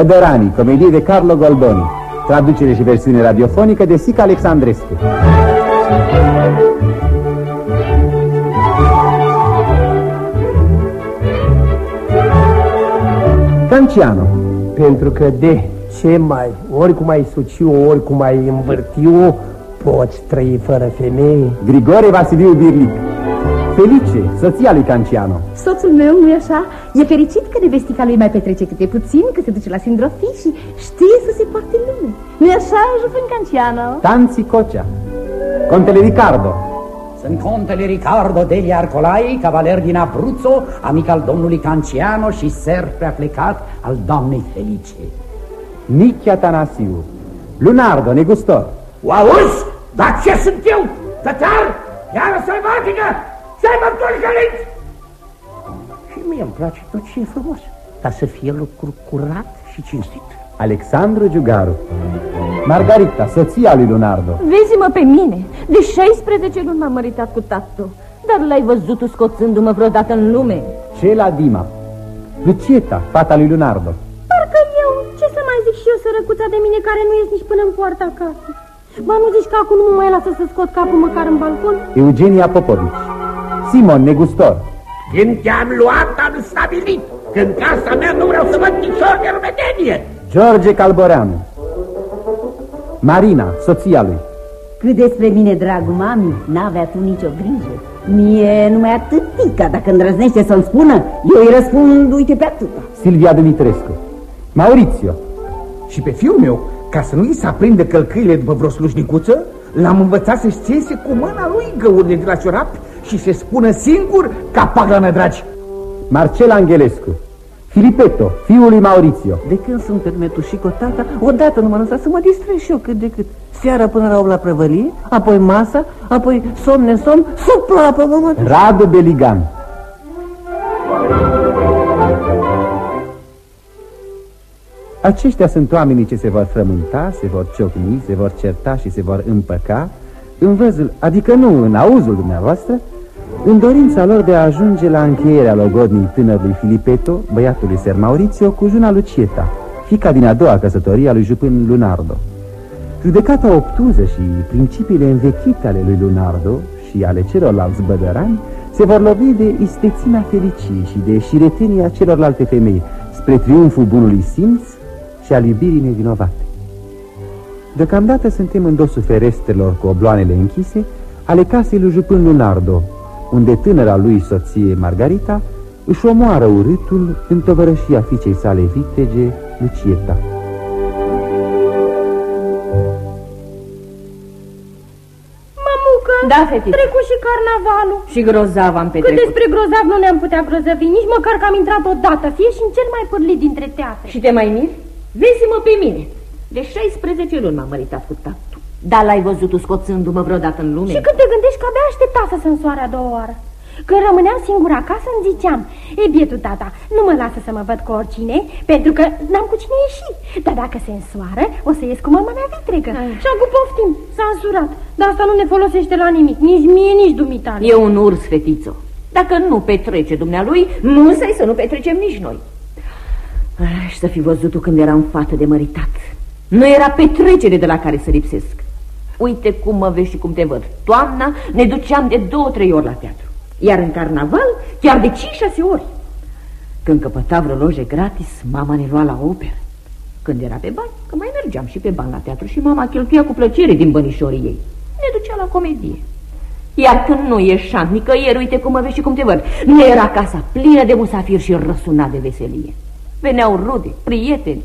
Bădăranii, comedie de Carlo Goldoni. Traducere și versiune radiofonică de Sica Alexandrescu. Canciano Pentru că de ce mai, ori cum ai suciu, ori cum ai învârtiu, poți trăi fără femeie? Grigore Vasiliu Birlic Felice, soția lui Canciano Soțul meu, nu-i așa? E fericit că nevestica lui mai petrece câte puțin, că se duce la sindrofii și știe să se poarte în lume Nu-i așa, Jufân Canciano? Tanzi Cocea Contele Ricardo sunt contele Ricardo degli Arcolai, cavaler din Abruzzo, amic al domnului Canciano și ser preaplecat al doamnei Felice. Nichi Atanasiu, Lunardo, negustor. O auzi? Dar ce sunt eu? Tătar? Iară sălbatică? Să-i mă Și mie îmi place tot ce e frumos, dar să fie lucru curat și cinstit. Alexandru Giugaru. Margarita, soția lui Leonardo. Vezi-mă pe mine. De 16 luni m-am măritat cu tatu Dar l-ai văzut scoțându-mă vreodată în lume? Cela Dima? Lucieta, fata lui Leonardo? Parcă eu, ce să mai zic și eu sărăcuța de mine Care nu ies nici până în poarta acasă Ba nu zici că acum nu mă mai lasă să scot capul măcar în balcon? Eugenia Popovici Simon Negustor. Când te-am luat, am stabilit Că în casa mea nu vreau să văd nicio de rumedenie George Calboreanu. Marina, soția lui. Cât despre mine, dragul mami, n-avea tu nicio grijă. Mie numai atâtica, dacă îndrăznește să-l spună Eu îi răspund, uite pe atâta. Silvia Dumitrescu. Maurizio. Și pe fiul meu, ca să nu i se aprinde călcâile după vreo slujnicuță L-am învățat să-și țese cu mâna lui găurile de la ciorap Și se spună singur ca paglană dragi. Marcela Angelescu Filipeto, fiul lui Maurizio. De când sunt și cu tata, odată nu m-am lăsat să mă distrez și eu cât de cât. Seara până la la prăvălie, apoi masa, apoi somn nesomn, suplapă mă. Radu Beligan. Aceștia sunt oamenii ce se vor frământa, se vor ciocni, se vor certa și se vor împăca în văzul, adică nu în auzul dumneavoastră, în dorința lor de a ajunge la încheierea logodnii tânărului Filipeto, băiatului Ser Maurizio, cu juna Lucieta, fica din a doua căsătorie a lui Jupân Lunardo. Judecata obtuză și principiile învechite ale lui Lunardo și ale celorlalți bădărani se vor lovi de istețimea felicii și de șiretenia celorlalte femei spre triumful bunului simț și al iubirii nevinovate. Deocamdată suntem în dosul ferestrelor cu obloanele închise ale casei lui Jupân Lunardo, unde tânăra lui soție Margarita își omoară urâtul în tovărășia fiicei sale vitege, Lucieta. Mamucă, da, fetiță. trecut și carnavalul. Și grozav am petrecut. Cât despre grozav nu ne-am putea grozăvi, nici măcar că am intrat odată, fie și în cel mai pârlit dintre teatre. Și te mai mir? Vezi-mă pe mine. De 16 luni m-am măritat cu tatu. Dar l-ai văzut scoțându-mă vreodată în lume? Și când te gândești că abia aștepta să se însoare a doua oară. Când rămâneam singur acasă îmi ziceam E bietul tata, nu mă lasă să mă văd cu oricine Pentru că n-am cu cine ieși. Dar dacă se însoară, o să ies cu mama mea vitregă. Ah. Și acum poftim, s-a însurat. Dar asta nu ne folosește la nimic Nici mie, nici dumitale. E un urs, fetițo. Dacă nu petrece dumnealui, nu să nu petrecem nici noi. Și să fi văzut când eram fată de măritat. Nu era petrecere de la care să lipsesc Uite cum mă vezi și cum te văd Toamna ne duceam de două-trei ori la teatru iar în carnaval chiar de 5-6 ori. Când căpăta vreo loje gratis, mama ne lua la operă. Când era pe bani, că mai mergeam și pe bani la teatru și mama cheltuia cu plăcere din bănișorii ei. Ne ducea la comedie. Iar când nu ieșam nicăieri, uite cum mă vezi și cum te văd, nu era casa plină de musafiri și răsuna de veselie. Veneau rude, prieteni,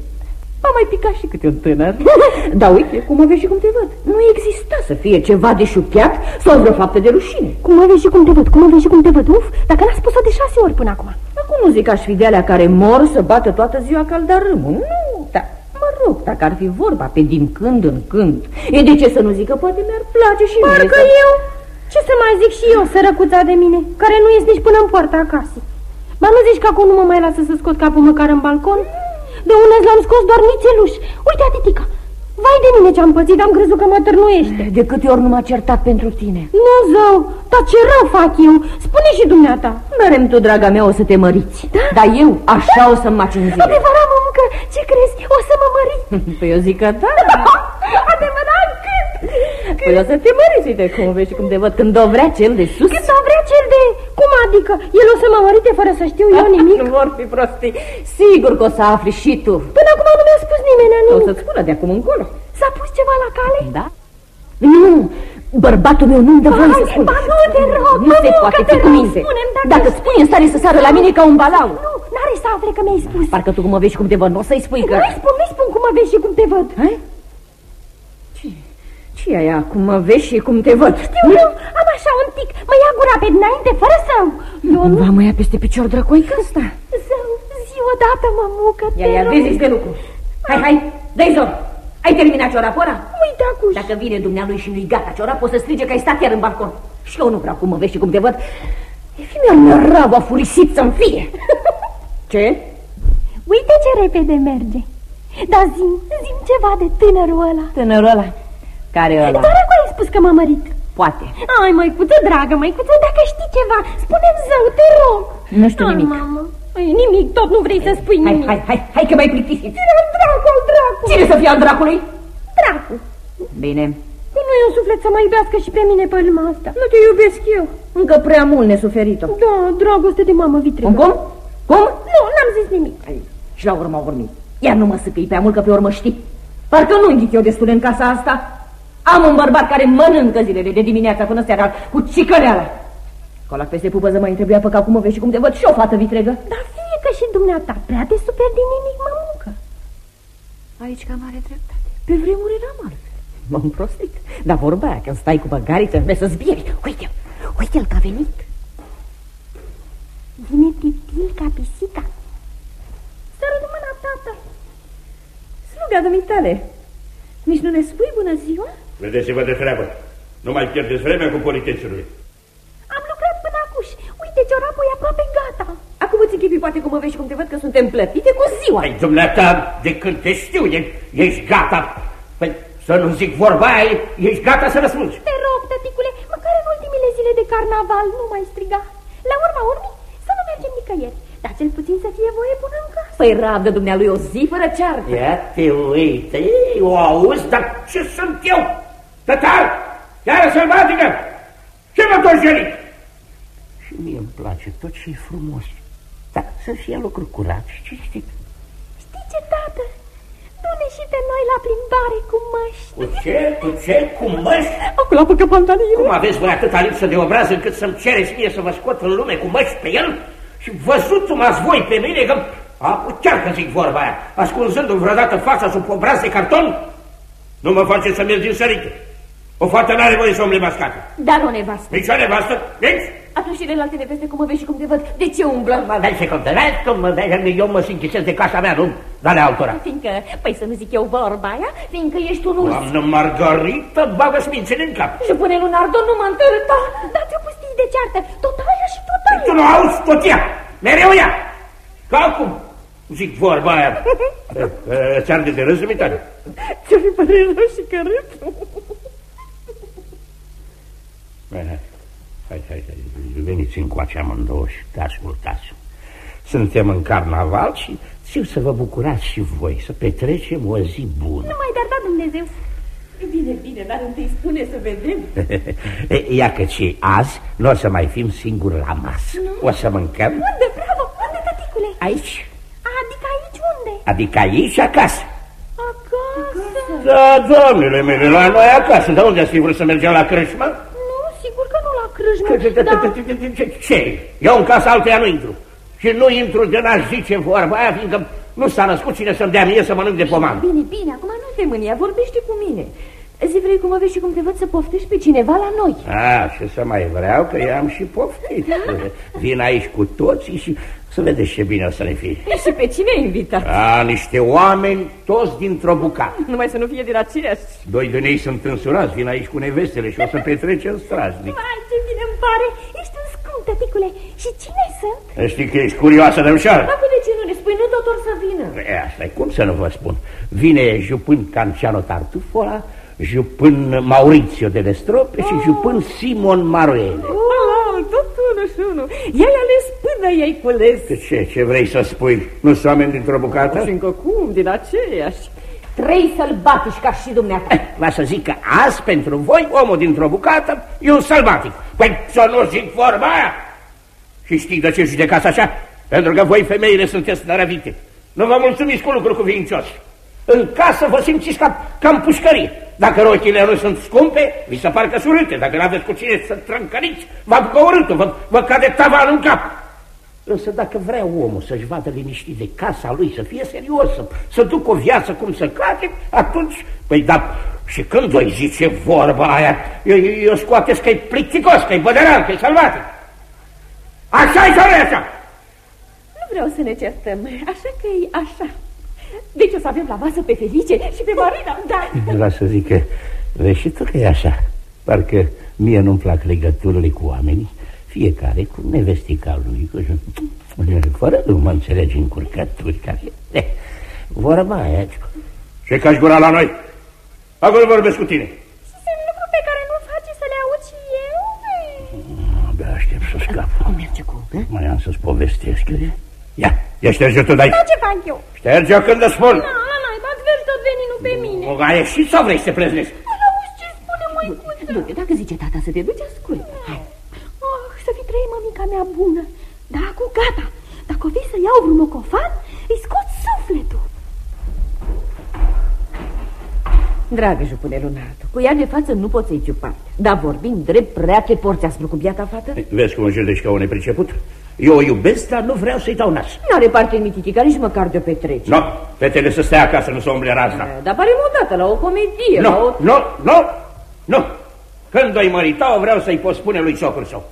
a mai picat și câte un tânăr. Dar uite, cum mă vezi și cum te văd. Nu exista să fie ceva de șuchiat sau vreo faptă de rușine. Cum mă vezi și cum te văd, cum mă vezi și cum te văd Uf, dacă n-a spus-o de șase ori până acum. Acum nu zic aș fi de alea care mor să bată toată ziua caldarâmul Nu, dar mă rog, dacă ar fi vorba pe din când în când. E de ce să nu zic că poate mi-ar place și Parcă mie să... eu, ce să mai zic și eu, sărăcuța de mine Care nu ies nici până în poarta acasă? Ba nu zici că acum nu mă mai lasă să scot capul măcar în balcon? De unde l-am scos doar nițeluș. Uite, atitica, vai de mine ce-am pățit, am crezut că mă târnuiește. De câte ori nu m-a certat pentru tine? Nu, zău, dar ce rău fac eu? Spune și dumneata. Merem tu, draga mea, o să te măriți. Da? Dar eu așa da? o să-mi macinzi. Adevărat, mă, mamucă, ce crezi? O să mă mări? Păi eu zic că da. Adevărat, cât? Păi o să te măriți, uite cum vezi și cum te văd când o vrea cel de sus. Cât o vrea cel de... Cum adică? El o să mă mărite fără să știu eu nimic? Nu vor fi prostii. Sigur că o să afli și tu. Până acum nu mi-a spus nimeni O nimic. să-ți spună de acum încolo. S-a pus ceva la cale? Da? Nu, bărbatul meu nu-mi dă voie Hai, să spun. ba nu, te rog, Nu se mămucă, poate te fi cu rog, minte. spune-mi dacă Dacă ești- îți spui în stare să sară la mine ca un balau. Nu, n-are să afle că mi-ai spus. Parcă tu cum mă vezi și cum te văd, nu o să-i spui că... Nu-i spun, nu-i spun cum mă vezi și cum te văd. Hai? Ce? Ce e aia? Cum mă vezi și cum te văd? Știu eu, am așa un tic, mă ia gura pe dinainte, fără să... Eu Nu nu... va mă ia peste picior drăcoică ăsta. Zău, zi odată, mămucă, te Ia, ia, rog. vezi este lucru. Hai, hai, dă-i zor. Ai terminat ciorapul ăla? Uite, acuș. Dacă vine dumnealui și nu-i gata ciorap, o să strige că ai stat iar în balcon. Și eu nu vreau cum mă vezi și cum te văd. E fi mi-al nărav, a furisit să-mi fie. Ce? Uite ce repede merge. Dar zim, zim ceva de tânărul ăla. Tânărul ăla. Care ăla? Doar acum ai spus că m-a mărit. Poate. Ai, măicuță dragă, măicuță, dacă știi ceva, spune-mi zău, te rog. Nu știu Ai, nimic. mamă. Ai, nimic, tot nu vrei să spui Hai, nimic. hai, hai, hai că m-ai plictisit. Cine al dracu, al dracu? Cine să fie al dracului? Dracu. Bine. Că nu e un suflet să mă iubească și pe mine pe lumea asta. Nu te iubesc eu. Încă prea mult nesuferit-o. Da, dragoste de mamă vitregă. Cum, cum? Cum? Nu, n-am zis nimic. Ai, și la urmă au urmit. Iar nu mă săcăi prea mult că pe urmă știi. Parcă nu înghit eu destul în casa asta. Am un bărbat care mănâncă zilele de dimineața până seara cu cicăleala. Colac peste pupăză mai întrebuia pe cum mă vezi și cum te văd și o fată vitregă. Dar fie că și dumneata prea te super din nimic, mămucă. Aici cam are dreptate. Pe vremuri eram altfel. M-am prostit. Dar vorba aia, când stai cu băgarii, trebuie să zbieri. Uite, uite-l că a venit. Vine titil ca pisica. Sără de mâna, tată. Sluga dumitale. Nici nu ne spui bună ziua? Vedeți-vă de treabă. Nu mai pierdeți vremea cu politețurile. Am lucrat până acuș. Uite, ciorapul e aproape gata. Acum îți închipui poate cum mă vezi și cum te văd că suntem plătite cu ziua. Păi, dumneata, de când te știu, e- ești gata. Păi, să nu zic vorba aia, ești gata să răspunzi. Te rog, tăticule, măcar în ultimile zile de carnaval nu mai striga. La urma urmii, să nu mergem nicăieri. Dar cel puțin să fie voie bună în casă. Păi rabdă dumnealui o zi fără ceartă. Ia te uite, ei, o auzi, dar ce sunt eu? Tătar, iară sălbatică, ce mă tot jelit? Și mie îmi place tot ce e frumos, dar să fie lucruri curate și cinstit. Știi ce, tată? Du-ne și pe noi la plimbare cu măști. Cu ce? Cu ce? Cu măști? Acolo apucă pantalonile. Cum aveți voi atâta lipsă de obraz încât să-mi cereți mie să vă scot în lume cu măști pe el? Și văzut m-ați voi pe mine că... A, chiar că zic vorba aia, ascunzându-mi vreodată fața sub obraz de carton? Nu mă faceți să merg din sărite. O fată n-are voie să umble mascată. Dar o nevastă. Nici o nevastă, nici? Atunci celelalte neveste cum mă vezi și cum te văd, de ce umblă? Mă dai secundă, vezi cum mă dai, eu mă simt de casa mea, nu? Dar altora. Fiindcă, păi să nu zic eu vorba aia, fiindcă ești un urs. Doamnă Margarita, bagă smințele în cap. Și pune Lunardo nu mă întâlta. Dați-o pustii de ceartă, tot aia și tot Tu aia. nu auzi tot ea, mereu ea. Ca acum, zic vorba aia. Ți arde de râs, dumitare? Ce fi părere și cărât? Hai, hai, hai, hai, hai, veniți încoace amândouă și te ascultați. Suntem în carnaval și știu să vă bucurați și voi, să petrecem o zi bună. Nu mai dar da Dumnezeu. Bine, bine, dar întâi spune să vedem. Ia că ce azi nu o să mai fim singuri la masă. O să mâncăm Unde, bravo, unde, tăticule? aici, Adică aici unde? adică aici acasă. Acasă. Da, doamnele mele, la noi acasă. Dar unde ați fi vrut să mergem la crâșmă? Nu, sigur că nu la crâșmă, dar... Ce? Eu în casa altuia nu intru. Și nu intru de n-aș zice vorba aia, fiindcă nu s-a născut cine să-mi dea mie să mănânc de pomană. Bine, bine, acum nu te mânia, vorbește cu mine. Zi vrei cum mă vezi și cum te văd să poftești pe cineva la noi. A, și să mai vreau că i-am și poftit. Vin aici cu toții și să vedeți ce bine o să ne fie. Și pe cine ai invitat? A, niște oameni toți dintr-o bucată. Numai să nu fie din aceeași. Doi din ei sunt însurați, vin aici cu nevestele și o să petrecem strajnic. Vai, ce bine îmi pare. Ești un scump, tăticule. Și cine sunt? Știi că ești curioasă de ușoară? Acum de ce nu ne spui? Nu doctor să vină. E, asta e, cum să nu vă spun? Vine jupân Canciano Tartufola, jupân Maurizio de Lestrope și jupân Simon Maruele. Oh, doctor, și unul. I-ai ales până i-ai cules. Ce, ce vrei să spui? Nu sunt oameni dintr-o bucată? Și încă cum, din aceiași. Trei sălbatici ca și dumneavoastră. Eh, va să zic că azi, pentru voi, omul dintr-o bucată e un sălbatic. Păi să nu zic vorba aia. Și știi de ce judecați așa? Pentru că voi, femeile, sunteți nărăvite. Nu vă mulțumiți cu lucruri cuvincioase. În casă vă simțiți ca, ca în pușcărie. Dacă rochile nu sunt scumpe, vi se par că surâte. Dacă nu aveți cu cine să trâncăriți, vă apucă urâtul, vă, vă cade tavan în cap. Însă dacă vrea omul să-și vadă liniștit de casa lui, să fie serios, să, să ducă o viață cum să cade, atunci, păi da, și când voi zice vorba aia, eu, eu, eu scoateți că e plicticos, că e bădăran, că e salvat. Așa-i sau nu așa? Nu vreau să ne certăm, așa că e așa. Deci o să avem la masă pe Felice și pe Marina, da. Vreau să zic că vezi și tu că e așa. Parcă mie nu-mi plac legăturile cu oamenii, fiecare cu nevestica lui, cu... fără nu mă înțelegi în curcături care... Eh, vorba aia... Ce cași gura la noi? Acolo vorbesc cu tine. Și sunt lucruri pe care nu face să le aud și eu? Abia aștept să scap. Cum merge cu? Mai am să-ți povestesc. Ia, ia șterge tu de aici. Da, ce fac eu? Șterge-o când îți spun. Da, la noi, bați vezi tot veninul pe mine. O ai ieșit sau vrei să te preznesc? Auzi ce spune măicuță? Du-te, dacă zice tata să te duci, ascult. Hai. Oh, să fi trăit mămica mea bună. Dar acum gata. Dacă o vei să iau vreun mocofan, îi scot sufletul. Dragă jupune Leonardo, cu ea de față nu poți să-i ciupa. Dar vorbind drept, prea te porți aspru cu biata fată? Vezi cum o judeci ca o nepriceput? Eu o iubesc, dar nu vreau să-i dau nas. N-are parte mititica, nici măcar de o petrece. Nu, fetele să stea acasă, nu să umble razna. Dar pare odată la o comedie, Nu, la o... nu, nu, nu. Când o-i mărita, o vreau să-i pot spune lui socrul său.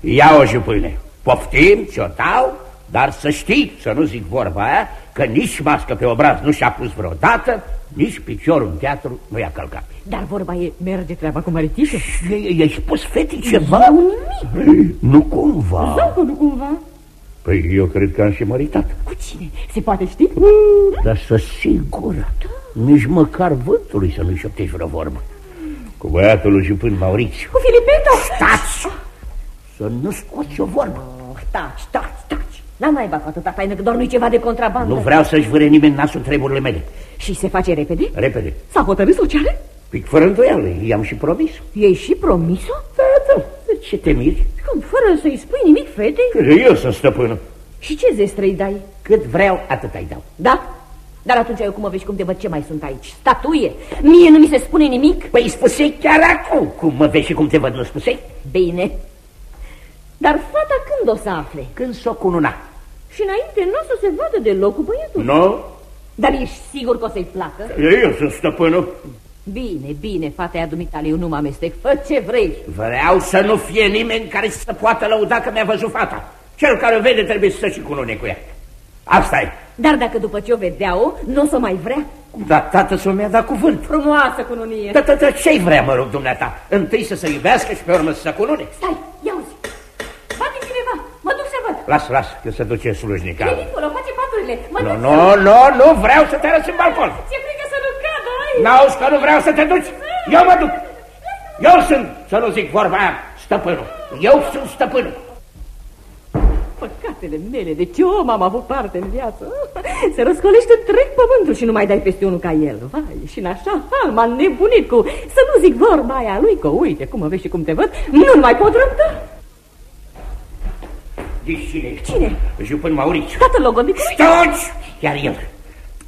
Ia o jupâne, poftim, ți-o dau, dar să știi, să nu zic vorba aia, că nici mască pe obraz nu și-a pus vreodată, nici piciorul în teatru nu i-a călcat. Dar vorba e, merge treaba cu măritișul? I-ai spus fetii ceva? Nu cumva. Zău, nu cumva? Păi eu cred că am și măritat. Cu cine? Se poate ști? Dar să sigur, nici măcar vântului să nu-i șoptești vreo vorbă. Cu băiatul lui Jupân Maurițiu. Cu Filipeto? Stați! Să nu scoți o vorbă. Oh, taci, taci, taci. La naiba cu atâta taină, că doar nu-i ceva de contrabandă. Nu vreau să-și vâre nimeni nasul treburile mele. Și se face repede? Repede. S-a hotărât sociale? Pic fără îndoială, i-am și promis. Ei și promis-o? Da, da, de ce te miri? Cum, fără să-i spui nimic fetei? Eu sunt stăpână. Și ce zestră îi dai? Cât vreau, atât ai dau. Da? Dar atunci eu cum mă vezi cum te văd ce mai sunt aici? Statuie? Mie nu mi se spune nimic? Păi spusei chiar acum cum mă vezi și cum te văd, nu spusei? Bine. Dar fata când o să afle? Când s-o cununa. Și înainte nu o să se vadă deloc cu băiatul. Nu? Dar ești sigur că o să-i placă? Eu sunt stăpânul. Bine, bine, fata aia dumitale, eu nu mă amestec. Fă ce vrei. Vreau să nu fie nimeni care să poată lăuda că mi-a văzut fata. Cel care o vede trebuie să și cunune cu ea. asta e. Dar dacă după ce o vedea-o, nu o să mai vrea? Dar tată să mi-a dat cuvânt. Frumoasă cununie. Da, da, da, ce-i vrea, mă rog, dumneata? Întâi să se iubească și pe urmă să se cunune? Stai, ia uzi. Bate cineva, mă duc să văd. Las, las, că se duce slujnica. E dincolo, face paturile. Mă Nu, duc nu, să... nu, nu vreau să te arăți în balcon. Ce frică să nu cadă, ai? N-auzi că nu vreau să te duci? Eu mă duc. Eu sunt, să nu zic vorba aia, stăpânul. Eu sunt stăpânul. Păcatele mele, de ce om am avut parte în viață? Se răscolește întreg pământul și nu mai dai peste unul ca el. Vai, și în așa hal m-am nebunit cu... Să nu zic vorba aia lui, că uite cum mă vezi și cum te văd, nu mai pot răbda. Zici cine ești? Cine? Jupân Maurițiu. Tatăl logodnicului? Stoci! Chiar el.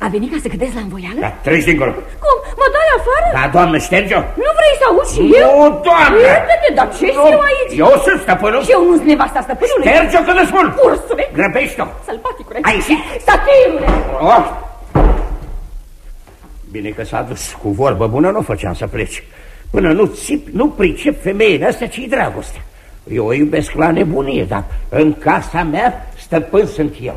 A venit ca să cădezi la învoială? Da, treci dincolo. Cum? Mă dai afară? Da, doamnă, șterge-o. Nu vrei să auzi și eu? Nu, doamnă! Repede, dar ce Nu, știu aici? Eu sunt stăpânul. Și eu nu-s nevasta stăpânului? Șterge-o când îți spun. Ursule! Grăbește-o. Sălbaticule! Ai ieșit? Satirule! Oh. Bine că s-a dus cu vorbă bună, nu făceam să pleci. Până nu țip, nu pricep femeile astea ce-i dragostea. Eu o iubesc la nebunie, dar în casa mea stăpân sunt eu.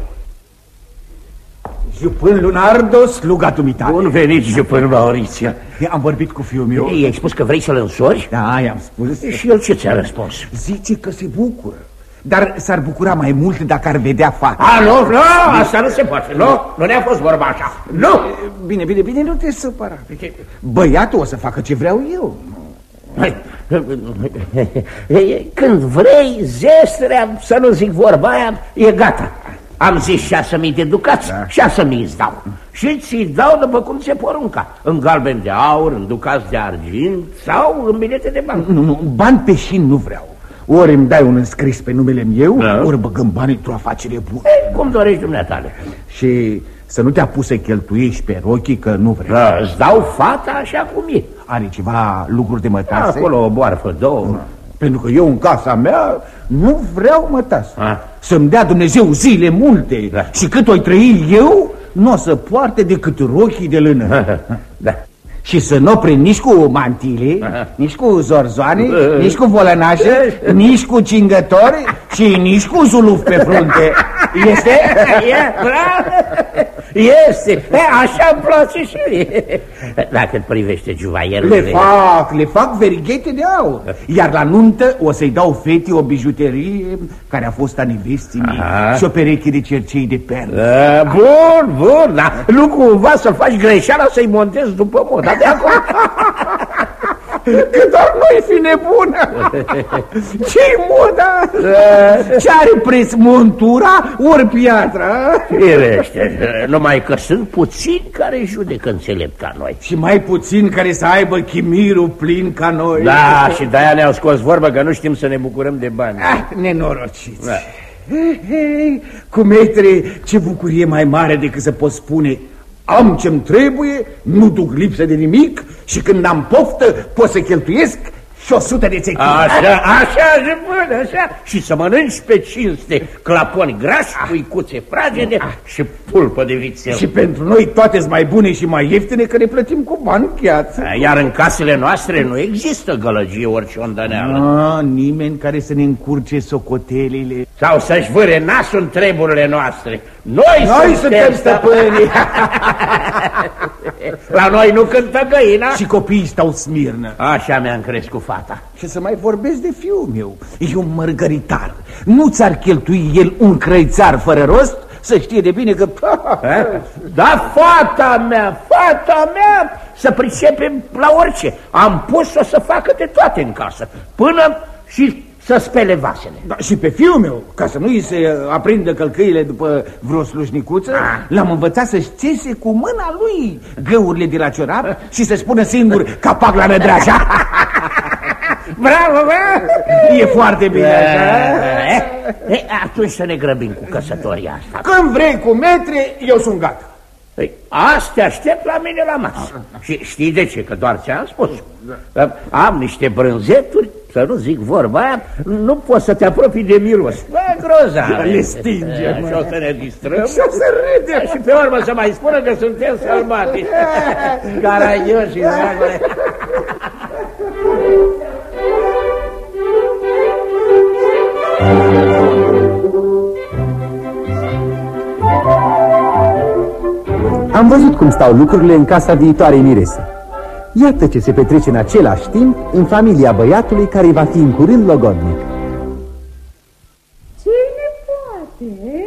Jupân Lunardo, sluga dumitale. Bun venit, Jupân Mauriția. Am vorbit cu fiul meu. I-ai spus că vrei să-l însori? Da, i-am spus. Și el ce ți-a răspuns? Zice că se bucură. Dar s-ar bucura mai mult dacă ar vedea fata. A, nu, nu, asta nu se poate, nu? Nu ne-a fost vorba așa. Nu! Bine, bine, bine, nu te supăra. Băiatul o să facă ce vreau eu. Când vrei, zestrea, să nu zic vorba aia, e gata. Am zis șase mii de ducați, da. șase mii îți dau. Și ți dau după cum se porunca. În galben de aur, în ducați de argint sau în bilete de bani. Nu, nu, bani pe șin nu vreau. Ori îmi dai un înscris pe numele meu, da. ori băgăm banii într-o afacere bună. E, cum dorești dumneatale. Și să nu te apuci să cheltuiești pe rochii, că nu vreau. Da, îți dau fata așa cum e. Are ceva lucruri de mătase? Da, acolo o boarfă, două. Da. Pentru că eu în casa mea nu vreau mătase. Să-mi dea Dumnezeu zile multe da. și cât o trăi eu, nu o să poarte decât rochii de lână. Da. Și să nu prind nici cu mantile, Aha. nici cu zorzoane, nici cu volănașe, nici cu cingători și nici cu zuluf pe frunte. Este? E, Este. E, așa îmi place și mie. Dacă îți privește juvaierul... Le fac, le fac verighete de aur. Iar la nuntă o să-i dau fetii o bijuterie care a fost a nevestii mei și o pereche de cercei de perle. Bun, bun, dar nu cumva să faci greșeala să-i montezi după mod dar de acolo... Că doar noi fi nebună Ce-i moda? Ce are preț montura ori piatra? Firește, numai că sunt puțini care judecă înțelept ca noi Și mai puțini care să aibă chimirul plin ca noi Da, și de-aia ne-au scos vorbă că nu știm să ne bucurăm de bani ah, Nenorociți da. Hei, hei, cu metre, ce bucurie mai mare decât să pot spune am ce-mi trebuie, nu duc lipsă de nimic și când am poftă pot să cheltuiesc și o sută de țechini. Așa, așa, bun, așa. Și să mănânci pe cinste claponi grași, ah. cuicuțe fragede ah. și pulpă de vițel. Și pentru noi toate sunt mai bune și mai ieftine că ne plătim cu bani chiață. Iar în casele noastre nu există gălăgie orice ondăneală. Ah, nimeni care să ne încurce socotelile. Sau să-și vâre nasul în treburile noastre. Noi, noi suntem stăpânii. La noi nu cântă găina. Și copiii stau smirnă. Așa mi-am crescut fata. Și să mai vorbesc de fiul meu. E un mărgăritar. Nu ți-ar cheltui el un crăițar fără rost? Să știe de bine că... Da, fata mea, fata mea, să pricepem la orice. Am pus-o să facă de toate în casă, până și să spele vasele. Da, și pe fiul meu, ca să nu-i se aprindă călcăile după vreo slujnicuță, ah. l-am învățat să-și țese cu mâna lui găurile de la ciorap și să spună singur capac la nădraja. Bravo, bă! E foarte bine așa. E, e, atunci să ne grăbim cu căsătoria asta. Când vrei cu metre, eu sunt gata. Păi, asta aștept la mine la masă. Și știi de ce? Că doar ți-am spus. Da. Am niște brânzeturi să nu zic vorba aia, nu poți să te apropii de miros. Bă, groza. Le stinge, Și o să ne distrăm. Și o să râde. Și pe urmă să mai spună că suntem sălbatici. Caragioși, dragule. Am văzut cum stau lucrurile în casa viitoarei mirese. Iată ce se petrece în același timp în familia băiatului care va fi în curând logodnic. Cine poate?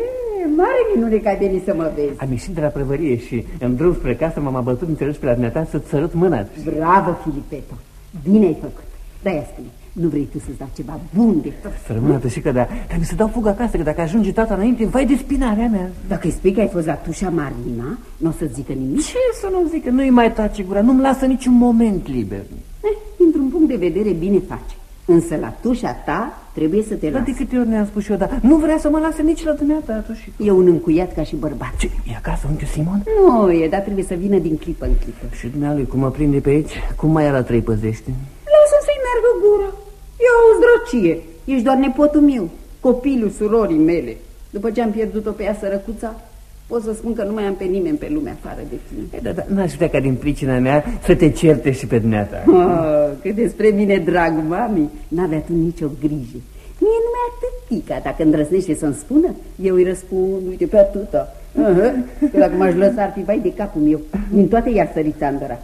Mare minune că ai venit să mă vezi. Am ieșit de la prăvărie și în drum spre casă m-am abătut înțeles pe la dumneata să-ți sărut mâna. Bravo, Filipeto! Bine ai făcut. Da-i spune. Nu vrei tu să-ți dau ceva bun de tot? Să rămână tășică, dar trebuie să dau fugă acasă, că dacă ajunge tata înainte, vai de spinarea mea. Dacă îi spui că ai fost la tușa Marina, nu o să zică nimic? Ce să nu zică? Nu-i mai tace gura, nu-mi lasă niciun moment liber. Eh, dintr-un punct de vedere, bine face. Însă la tușa ta trebuie să te lase. de câte ori ne-am spus eu, dar nu vrea să mă lase nici la dumneata atunci. E un încuiat ca și bărbat. Ce, e acasă unchiul Simon? Nu, e, dar trebuie să vină din clipă în clipă. Și dumnealui, cum mă prinde pe aici, cum mai la trei păzește? Lasă să-i meargă gura. E o zdrocie. Ești doar nepotul meu, copilul surorii mele. După ce am pierdut-o pe ea sărăcuța, pot să spun că nu mai am pe nimeni pe lume afară de tine. Da, da, n-aș vrea ca din pricina mea să te certe și pe dumneata. Oh, că despre mine, drag mami, n-avea tu nicio grijă. Mie nu mi-a tătica, dacă îndrăznește să-mi spună, eu îi răspund, uite, pe atâta. Uh -huh. Că dacă m-aș lăsa ar fi vai de capul meu, din toate i-ar sări țandăra.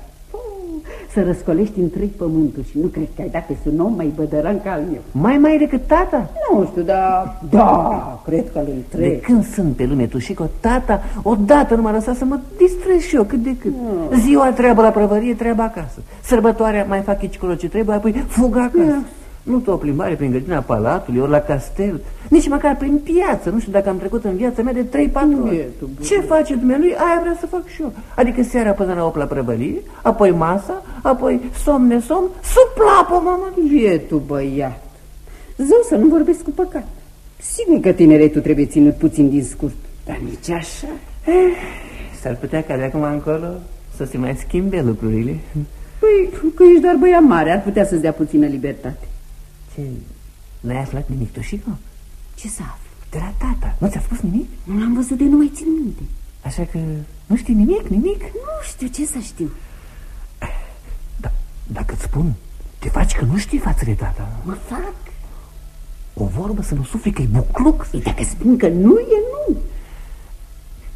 Să răscolești în trei pământuri și nu cred că ai dat pe un om mai bădăran ca al meu. Mai mai decât tata? Nu știu, dar da, cred că îl întreb. De când sunt pe lume, tu și cu tata, odată nu m-a lăsat să mă distrez și eu cât de cât. Ah. Ziua treabă la prăvărie, treaba acasă. Sărbătoarea mai fac aici colo ce trebuie, apoi fug acasă. Nu tot o plimbare prin grădina palatului, ori la castel, nici măcar prin piață. Nu știu dacă am trecut în viața mea de 3-4 ori. Bietul băiat. Ce face dumnealui, aia vrea să fac și eu. Adică seara până la 8 la prăvălie, apoi masa, apoi somn nesomn, suplapă, mamă. Vietul băiat. Zău să nu vorbesc cu păcat. Sigur că tineretul trebuie ținut puțin din scurt. Dar nici așa. S-ar putea ca de acum încolo să se mai schimbe lucrurile. Păi, că ești doar băiat mare, ar putea să-ți dea puțină libertate. Ce? N-ai aflat nimic, Toșico? Ce să aflu? De la tata. Nu ți-a spus nimic? Nu l-am văzut de nu mai țin minte. Așa că nu știi nimic, nimic? Nu știu ce să știu. Da, dacă îți spun, te faci că nu știi față de tata. Mă fac. O vorbă să nu sufli că e bucluc. E dacă spun că nu, e nu.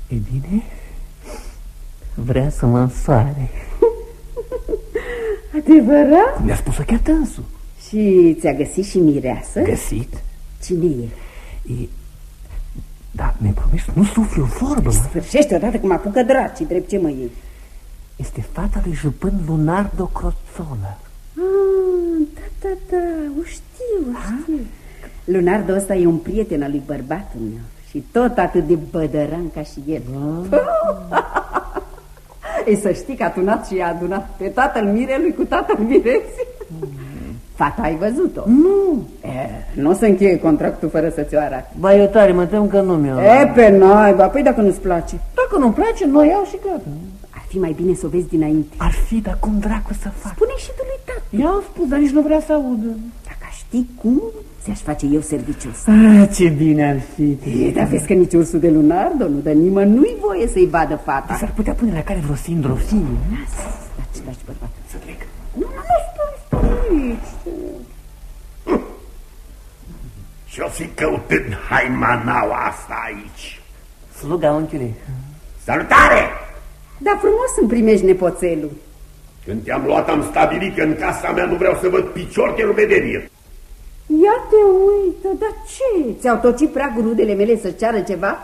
E bine, vrea să mă însoare. Adevărat? Mi-a spus-o chiar tânsul. Și ți-a găsit și mireasă? Găsit? Cine e? E... Da, mi-ai promis, nu sufli o vorbă. mă. Sfârșește odată cum apucă draci, drept ce mă iei. Este fata lui jupân Lunardo Crozzola. Ah, da, da, da, o știu, o știu. Leonardo ăsta e un prieten al lui bărbatul meu și tot atât de bădăran ca și el. Ei, să știi că a tunat și a adunat pe tatăl mirelui cu tatăl mireții. Fata ai văzut-o? Nu. E, nu o să încheie contractul fără să ți-o arate. Ba, eu tare, mă tem că nu mi-o... E, pe naiba, păi dacă nu-ți place. Dacă nu-mi place, nu o iau și gata. Ar fi mai bine să o vezi dinainte. Ar fi, dar cum dracu să fac? Spune și tu lui tată. I-am spus, dar nici nu vrea să audă. Dacă aș ști cum, ți-aș face eu serviciul ăsta. Ah, ce bine ar fi. E, dar vezi că nici ursul de Lunardo nu dă nimănui voie să-i vadă fata. S-ar putea pune la care vreo sindrofie. Daci, daci, bărbat. Să plec. Nu, nu, nu, stai, stai. Și-o fi căutând haimanaua asta aici. Sluga unchiului. Salutare! Dar frumos îmi primești nepoțelul. Când te-am luat, am stabilit că în casa mea nu vreau să văd picior de ruvedenie. Ia te uită, dar ce? Ți-au tocit prea rudele mele să ceară ceva?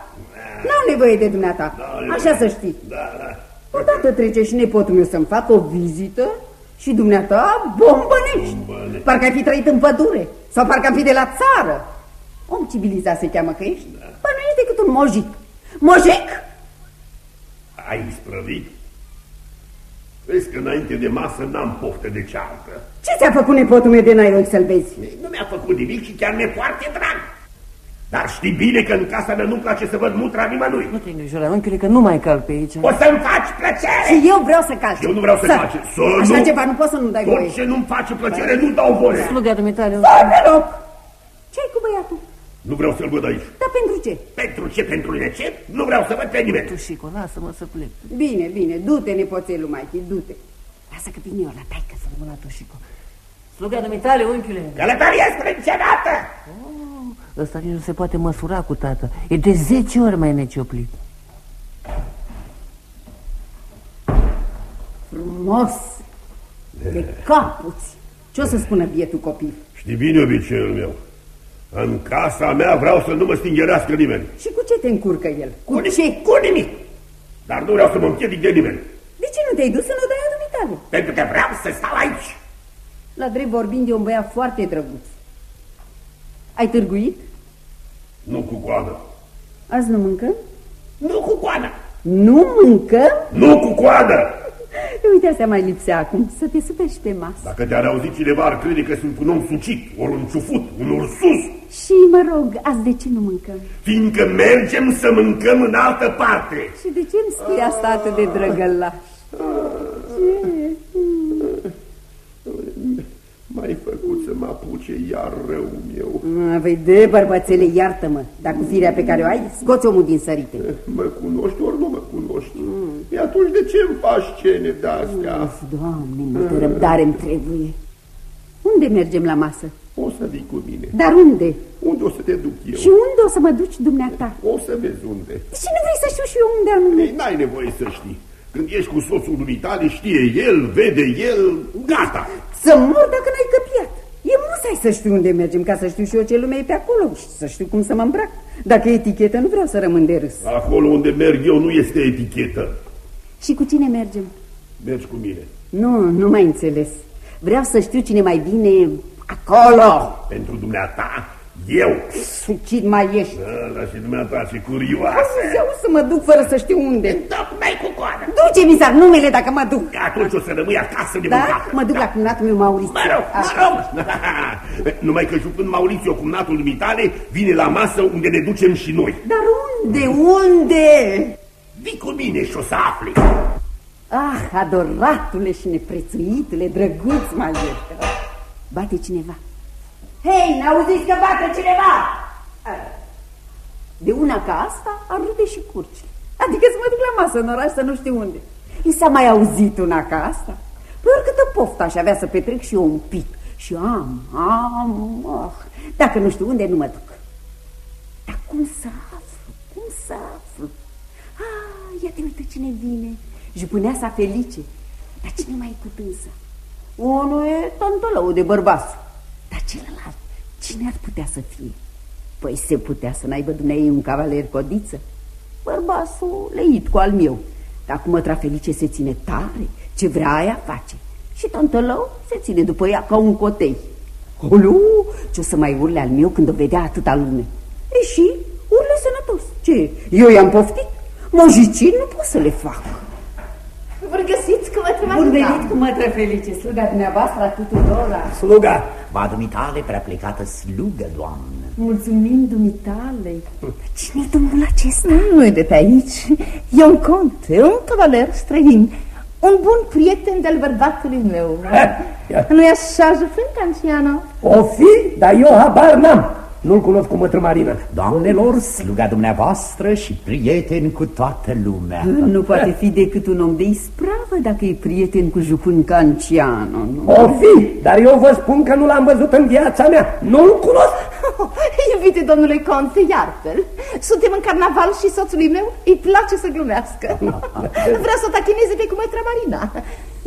N-au nevoie de dumneata, așa să știi. Da, da. Odată trece și nepotul meu să-mi facă o vizită și dumneata bombănești. Bombăne. Parcă ai fi trăit în pădure sau parcă am fi de la țară. Om civilizat se cheamă că ești? Bă, nu ești decât un mojic. Mojic? Ai isprăvit? Vezi că înainte de masă n-am poftă de ceartă. Ce ți-a făcut nepotul meu de n-ai ochi să-l vezi? Nu mi-a făcut nimic și chiar mi-e foarte drag. Dar știi bine că în casa mea nu-mi place să văd mutra nimănui. Nu te îngrijora, unchiule, că nu mai calc pe aici. O să-mi faci plăcere! Și eu vreau să calci. Eu nu vreau să calci. Să Așa nu- ceva nu poți să nu dai voie. Tot ce nu-mi face plăcere nu dau voie. Sluga dumitale. Stai pe loc! Ce-ai cu băiatul? Nu vreau să-l văd aici. Dar pentru ce? Pentru ce, pentru ce? Nu vreau să văd pe nimeni. Tușico, lasă-mă să plec. Bine, bine, du-te, nepoțelul, Maichi, du-te. Lasă că vin eu la taică să Mă la Tușico. Sluga dumitale, unchiule. Călătorie spre încenată! Ăsta nici nu se poate măsura cu tată. E de 10 ori mai necioplit. Frumos! De capuți! Ce o să spună bietul copil? Știi bine obiceiul meu. În casa mea vreau să nu mă stingerească nimeni. Și cu ce te încurcă el? Cu nimic, ce? Cu nimic. Dar nu vreau să mă împiedic de nimeni. De ce nu te-ai dus în odaia dumitale? Pentru că vreau să stau aici. La drept vorbind, e un băiat foarte drăguț. Ai târguit? Nu cu coadă. Azi nu mâncăm? Nu cu coadă. Nu mâncăm? Nu cu coadă. Uite, asta mai lipsea acum, să te superi și pe masă. Dacă te-ar auzi cineva, ar crede că sunt un om sucit, ori un ciufut, un ursus. Și mă rog, azi de ce nu mâncăm? Fiindcă mergem să mâncăm în altă parte. Și de ce îmi spui asta atât de drăgălaș? M-ai făcut să mă apuce iar rău meu. Vei de bărbățele, iartă-mă, dar cu firea pe care o ai, scoți omul din sărite. Mă cunoști ori nu mă cunoști? E atunci de ce îmi faci scene de-astea? Uf, Doamne, multă răbdare îmi trebuie. Unde mergem la masă? O să vii cu mine. Dar unde? Unde o să te duc eu? Și unde o să mă duci dumneata? O să vezi unde. De ce nu vrei să știu și eu unde anume? Ei, n-ai nevoie să știi. Când ești cu soțul dumitale, știe el, vede el, gata. Să mor dacă n-ai căpiat. E musai să știu unde mergem, ca să știu și eu ce lume e pe acolo și să știu cum să mă îmbrac. Dacă e etichetă, nu vreau să rămân de râs. Acolo unde merg eu nu este etichetă. Și cu cine mergem? Mergi cu mine. Nu, nu mai înțeles. Vreau să știu cine mai bine acolo. Pentru dumneata, eu. Sucit mai ești. Da, dar și dumneata ce curioasă. Vreau să mă duc fără să știu unde. Tocmai cu coadă. Duce, mizar, numele dacă mă duc. Atunci o să rămâi acasă de Da? mâncat. Mă duc la cumnatul meu Maurițiu. Mă rog, mă rog. Numai că jucând Maurițiu cumnatul dumitale, vine la masă unde ne ducem și noi. Dar unde, unde? Vii cu mine și o să afli. Ah, adoratule și neprețuitule, drăguț mai ești. Bate cineva. Hei, n-auziți că bate cineva? De una ca asta ar râde și curci. Adică să mă duc la masă în oraș să nu știu unde. I s-a mai auzit una ca asta? Păi oricâtă poftă aș avea să petrec și eu un pic. Și am, am, oh. Dacă nu știu unde, nu mă duc. Dar cum să aflu? Cum să aflu? Ah, ia te uită cine vine. Jupâneasa Felice. Dar cine mai e cu dânsa? Unul e tontolău de bărbaț. Dar celălalt, cine ar putea să fie? Păi se putea să n-aibă dumneai un cavaler codiță? Bărbasul leit cu al meu. Dar cum mătra Felice se ține tare, ce vrea aia face. Și tontolău se ține după ea ca un cotei. Olu, ce o să mai urle al meu când o vedea atâta lume. E și urle sănătos. Ce, eu i-am poftit? Mojicii nu pot să le fac. Bun găsiți cum mă Bun venit cu mătră Felice, sluga dumneavoastră a tuturora. Sluga, va dumitale prea plecată slugă, doamnă. Mulțumim dumitale. Cine-i domnul acesta? Nu e de pe aici. E un conte, un cavaler străin. Un bun prieten de-al bărbatului meu. Nu-i așa, Jufân Canciano? O fi, dar eu habar n-am. Nu-l cunosc cu mătră Marina. Doamnelor, sluga dumneavoastră și prieten cu toată lumea. Nu poate fi decât un om de ispravă dacă e prieten cu Jupân Canciano. Nu? O fi, dar eu vă spun că nu l-am văzut în viața mea. Nu-l cunosc. Iubite domnule conte, iartă-l. Suntem în carnaval și soțului meu îi place să glumească. Vrea să o tachineze pe cu mătra Marina.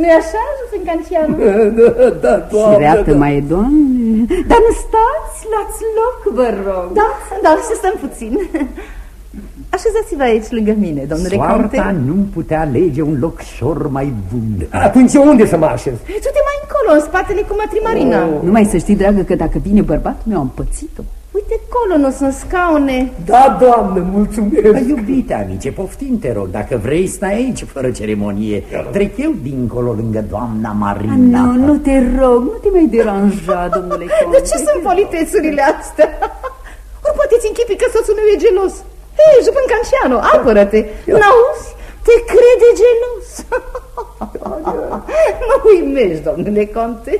Nu-i așa, Jufân Canciano? Da, da, doamne. Șireată mai e, doamne. Dar nu stați, luați loc, vă rog. Da, da, să stăm puțin. Așezați-vă aici lângă mine, domnule Soarta conte. nu putea alege un locșor mai bun. Atunci eu unde să mă așez? Tu te mai încolo, în spatele cu mătri Marina. Nu mai să știi, dragă, că dacă vine bărbatul meu, am pățit-o. Uite, acolo nu sunt scaune. Da, doamnă, mulțumesc. Păi, Iubite amice, poftim te rog, dacă vrei stai aici fără ceremonie. Trec eu dincolo lângă doamna Marina. Nu, nu te rog, nu te mai deranja, domnule conte. De ce sunt politețurile astea? Ori poate ți închipi că soțul meu e gelos. Hei, Jupân Canciano, apără-te! N-auzi? Te crede gelos. mă uimești, domnule conte.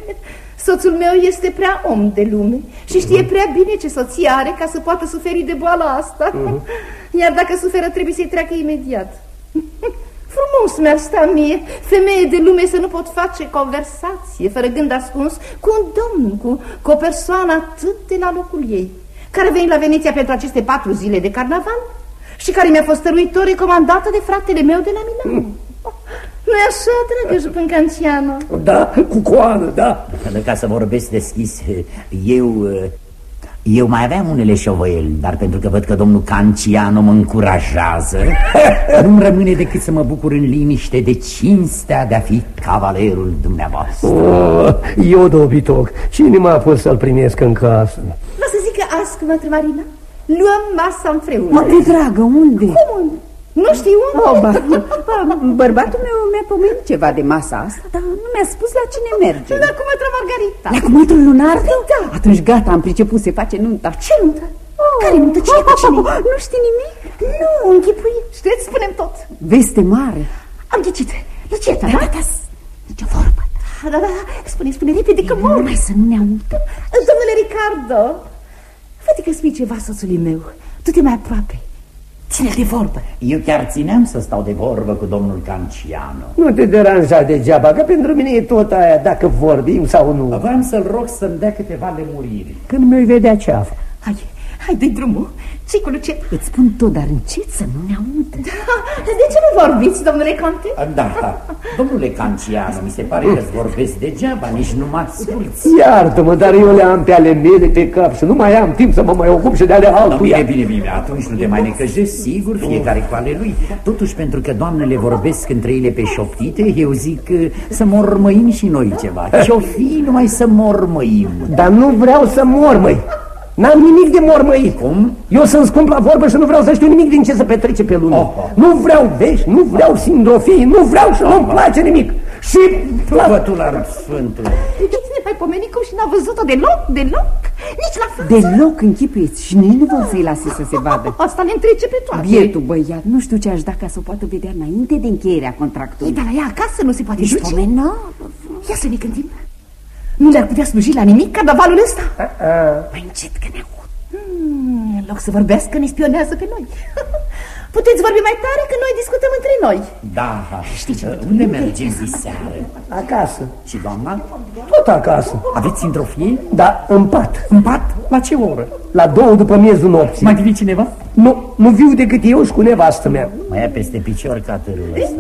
Soțul meu este prea om de lume și știe prea bine ce soție are ca să poată suferi de boala asta. Iar dacă suferă, trebuie să-i treacă imediat. Frumos mi-ar sta mie, femeie de lume, să nu pot face conversație fără gând ascuns cu un domn, cu, cu o persoană atât de la locul ei, care a venit la Veneția pentru aceste patru zile de carnaval și care mi-a fost stăruitor recomandată de fratele meu de la Milano. Nu-i așa, dragă Jupân Canciano? Da, cu coană, da. Ca să vorbesc deschis, eu... Eu mai aveam unele șovăieli, dar pentru că văd că domnul Canciano mă încurajează, nu-mi rămâne decât să mă bucur în liniște de cinstea de a fi cavalerul dumneavoastră. Oh, eu dobitoc. Cine m-a pus să-l primesc în casă? Vă să zic că azi, mătră Marina, luăm masa împreună. Unde, dragă, unde? Cum? Nu știu unde. Oh, ba, ba, bărbatul meu mi-a pomenit ceva de masa asta, dar nu mi-a spus la cine merge. La cu mătră Margarita. La cumătul lunar? Da. Atunci gata, am priceput, se face nunta. Ce nuntă? Care nuntă? Cine cu cine? Nu știi nimic? Nu, închipui. Știți, spunem tot. Veste mare. Am ghicit. Lucieta, da? Da, da, nicio vorbă. Da, da, da. Spune, spune repede că mor. Numai să nu ne audă. Domnule Ricardo, fă că spui ceva soțului meu. Tu te mai aproape. Ține de vorbă. Eu chiar țineam să stau de vorbă cu domnul Canciano. Nu te deranja degeaba, că pentru mine e tot aia dacă vorbim sau nu. Vreau să-l rog să-mi dea câteva lemuriri. Când mi-o vedea ce afă. Hai, Hai, de drumul. ce cu Lucet? Îți spun tot, dar încet să nu ne audă. Da, de ce nu vorbiți, domnule Conte? Da, da. Domnule Cancianu, mi se pare că-ți vorbesc degeaba, nici nu mă asculți. Iartă-mă, dar eu le am pe ale mele pe cap și nu mai am timp să mă mai ocup și de ale Da, altuia. bine, bine, bine, atunci nu te mai necăjești, sigur, fiecare cu ale lui. Totuși, pentru că doamnele vorbesc între ele pe șoptite, eu zic uh, să mormăim și noi ceva. Ce-o fi numai să mormăim. Dar nu vreau să mor, măi. N-am nimic de mormăit. Cum? Eu sunt scump la vorbă și nu vreau să știu nimic din ce se petrece pe lume. Oh, oh. Nu vreau vești, nu vreau sindrofii, nu vreau și nu-mi place nimic. Și... La... Bătular Sfântul. Cine mai pomeni cum și n-a văzut-o deloc, deloc? Nici la față. Deloc închipuiți și nici nu vor să-i lase să se vadă. Asta ne întrece pe toate. Bietul băiat, nu știu ce aș da ca să o poată vedea înainte de încheierea contractului. Ei, dar la ea acasă nu se poate Ești duce. pomenă? Ia să ne gândim. Nu le-ar putea sluji la nimic carnavalul ăsta? Mai încet că ne aud. Hmm, în loc să vorbească, ne spionează pe noi. Puteți vorbi mai tare că noi discutăm între noi. Da, știi ce? Unde mergem diseară? Acasă. Și doamna? Tot acasă. Aveți indrofie? Da, în pat. În pat? La ce oră? La două după miezul nopții. Mai vine cineva? Nu, nu viu decât eu și cu nevastă mea. Mai ia peste picior catărul ăsta.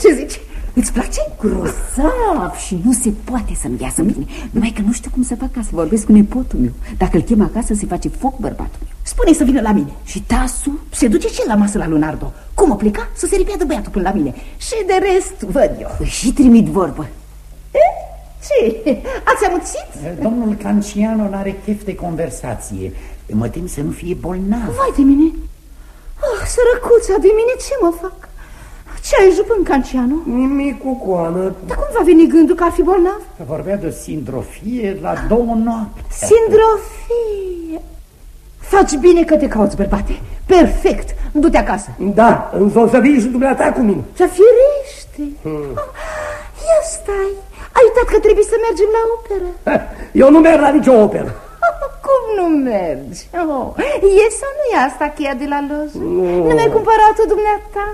Ce zici? Îți place? Grozav și nu se poate să-mi iasă bine. Numai că nu știu cum să fac ca să vorbesc cu nepotul meu. Dacă îl chem acasă, se face foc bărbatul meu. Spune să vină la mine. Și tasul? Se duce și el la masă la Lunardo. Cum o pleca? Să se ripeadă băiatul până la mine. Și de rest văd eu. Îi și trimit vorbă. Ce? Ați amuțit? Domnul Canciano n-are chef de conversație. Mă tem să nu fie bolnav. Vai de mine. Oh, sărăcuța de mine, ce mă fac? Ce ai jupân, Canciano? Nimic cu coană. Dar cum va veni gândul că ar fi bolnav? Vorbea de o sindrofie la două noapte. Sindrofie. Faci bine că te cauți, bărbate. Perfect. Du-te acasă. Da, însă o să vii și dumneata cu mine. Să firește. Oh, ia stai. Ai uitat că trebuie să mergem la operă. Eu nu merg la nicio operă. Cum nu mergi? Oh, e sau nu e asta cheia de la loz? Nu mi-ai cumpărat-o dumneata?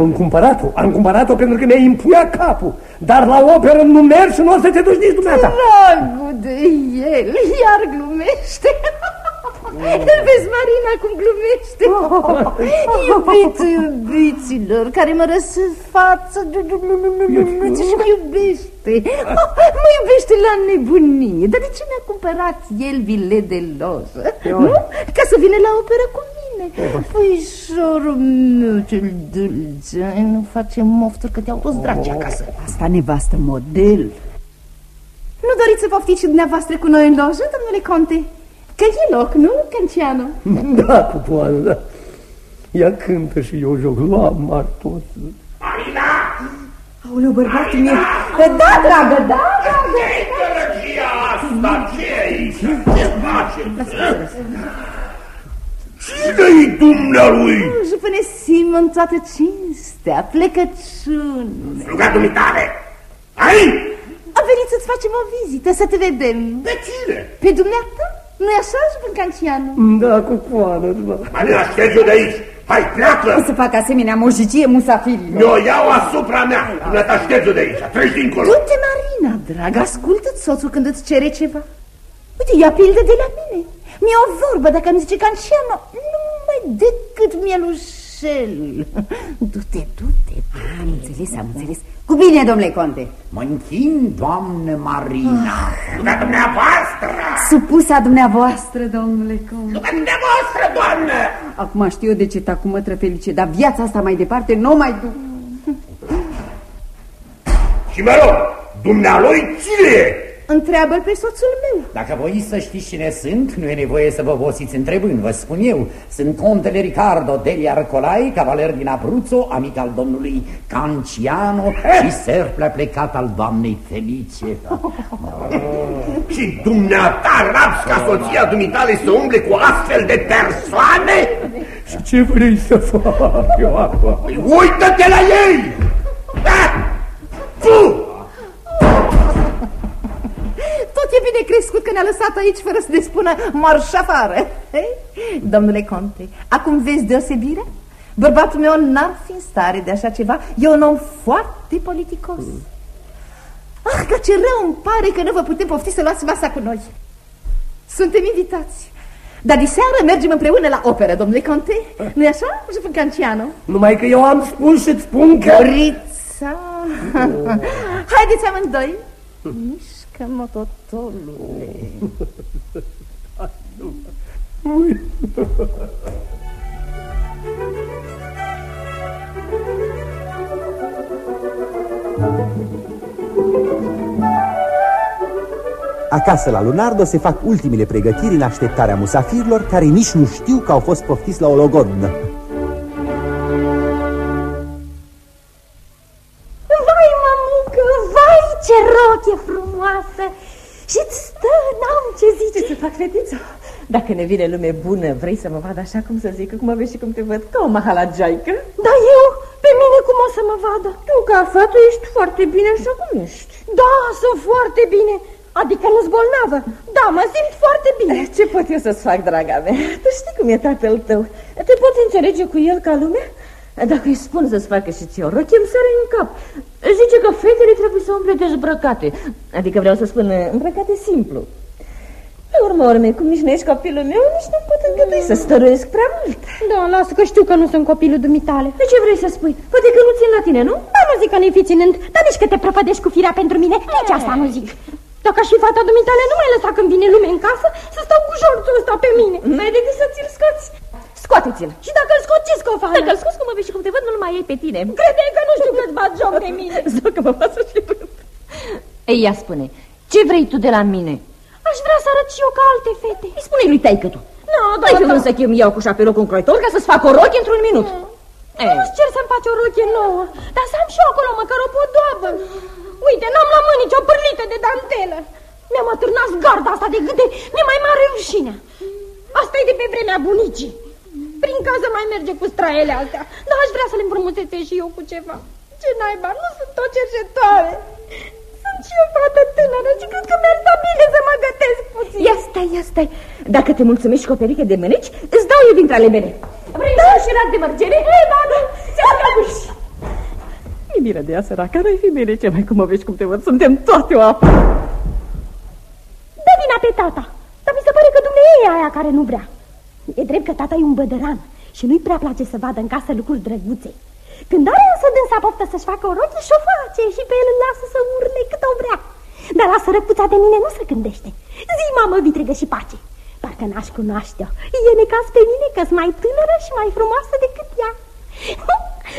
Am cumpărat-o, am cumpărat-o pentru că mi-ai împuiat capul. Dar la operă nu mergi și nu o să te duci nici dumneata. Dragul de el, iar glumește. Îl vezi, Marina, cum glumește. Iubiți, iubiților, care mă răsesc față și mă iubește. Mă iubește la nebunie. Dar de ce mi-a cumpărat el bilet de loză? Nu? Ca să vină la operă cu mine. Puișorul meu cel dulce, nu face mofturi că te-au toți dragi acasă. Asta nevastă model. Nu doriți să poftiți și dumneavoastră cu noi în lojă, domnule Conte? Că e loc, nu, Canciano? Da, cu coană, da. Ea cântă și eu joc la martos. Marina! Aoleu, bărbatul meu. Da, dragă, da, dragă. Ce-i gălăgia asta? ce aici? Ce face? Cine-i dumnealui? Jupâne Simon, toată cinstea, plecăciune. Rugatul mitare! Ai? Am venit să-ți facem o vizită, să te vedem. De cine? Pe dumneata? Nu-i așa, Jupân Canciano? Da, cu coană, da. Marina, șterge de aici! Hai, O pleacă! să fac asemenea mojicie musafirilor. Mi-o iau asupra mea! Dumneata, șterge de aici! Treci dincolo! Du-te, Marina, drag, ascultă-ți soțul când îți cere ceva. Uite, ia pildă de la mine. Mi-e o vorbă, dacă îmi zice Canciano, numai decât mielușel. Du-te, du-te. Am înțeles, am înțeles. Cu bine, domnule Conte. Mă închin, doamnă Marina. Ruga dumneavoastră! Supusa dumneavoastră, domnule Conte. Ruga dumneavoastră, doamnă! Acum știu eu de ce tacu mătră felice, dar viața asta mai departe nu o mai duc. Și mă rog, dumnealui cine e? Întreabă-l pe soțul meu. Dacă voi să știți cine sunt, nu e nevoie să vă vosiți întrebând, vă spun eu. Sunt contele Ricardo Delia Arcolai, cavaler din Abruzzo, amic al domnului Canciano și serple plecat al doamnei Felice. Și dumneata rabzi ca soția dumitale să umble cu astfel de persoane? Și ce vrei să fac eu acum? Păi Uită-te la ei! Da! Fu! Ne-a lăsat aici fără să ne spună marș afară. Hei? Domnule Conte, acum vezi deosebirea? Bărbatul meu n-ar fi în stare de așa ceva. E un om foarte politicos. Ah, că ce rău îmi pare că nu vă putem pofti să luați masa cu noi. Suntem invitați. Dar diseară mergem împreună la operă, domnule Conte. nu e așa, Jufân Canciano? Numai că eu am spus și-ți spun că... Corița! Haideți amândoi! Mișcă mototolule! Acasă la Lunardo se fac ultimele pregătiri în așteptarea musafirilor care nici nu știu că au fost poftiți la o logodnă. Fac, fetiță? Dacă ne vine lume bună, vrei să mă vad așa cum să zic, cum mă vezi și cum te văd, ca o mahalagiaică? Dar eu, pe mine cum o să mă vadă? Tu, ca fată, ești foarte bine așa cum ești. Da, sunt foarte bine. Adică nu-s bolnavă. Da, mă simt foarte bine. Ce pot eu să-ți fac, draga mea? Tu știi cum e tatăl tău. Te poți înțelege cu el ca lumea? Dacă îi spun să-ți facă și ție o rochie, îmi sare în cap. Zice că fetele trebuie să umple dezbrăcate. Adică vreau să spun îmbrăcate simplu. Pe urmă, urme, cum nici nu ești copilul meu, nici nu pot îngădui să stăruiesc prea mult. Da, lasă că știu că nu sunt copilul dumitale. De ce vrei să spui? Poate că nu țin la tine, nu? Da, nu zic că nu-i fi ținând, dar nici că te prăpădești cu firea pentru mine, nici asta nu zic. Dacă aș fi fata dumitale, nu mai lăsa când vine lume în casă să stau cu șorțul ăsta pe mine. Nu ai decât să ți-l scoți. Scoate-ți-l. Și dacă îl scot, ce scofală? Dacă îl scoți cum mă vezi și cum te văd, nu mai ai pe tine. Crede că nu știu că-ți bat joc de mine. Zic că mă pasă și râd. Ei, ia spune, ce vrei tu de la mine? Aș vrea să arăt și eu ca alte fete. Îi spune lui taică tu. Nu, no, Dai da, să chem eu cu șapelou cu un croitor ca să-ți fac o roche într-un minut. Mm. Nu-ți cer să-mi faci o roche nouă, dar să am și eu acolo măcar o podoabă. Uite, n-am la mâini nicio pârlită de dantelă. Mi-am atârnat garda asta de gâte, mi mai mare rușine. Asta e de pe vremea bunicii. Prin casă mai merge cu straele astea, dar aș vrea să le înfrumusețe și eu cu ceva. Ce naiba, nu sunt o cercetoare. Sunt și eu fată tânără și cred că mi-ar sta bine să mă gătesc puțin. Ia stai, ia stai. Dacă te mulțumești cu o pereche de mâneci, îți dau eu dintre ale mele. Vrei da. și rac de mărgele? Ei, da, da, ți-am E bine de ea, săracă, nu-i fi bine ce mai cum mă vezi cum te văd, suntem toate o apă. Dă vina pe tata, dar mi se pare că dumneavoastră e aia care nu vrea. E drept că tata e un bădăran și nu-i prea place să vadă în casă lucruri drăguțe. Când are însă dânsa poftă să-și facă o roche și o face și pe el îl lasă să urle cât o vrea. Dar la sărăcuța de mine nu se gândește. Zi, mamă, vitregă și pace. Parcă n-aș cunoaște-o. E necaz pe mine că mai tânără și mai frumoasă decât ea.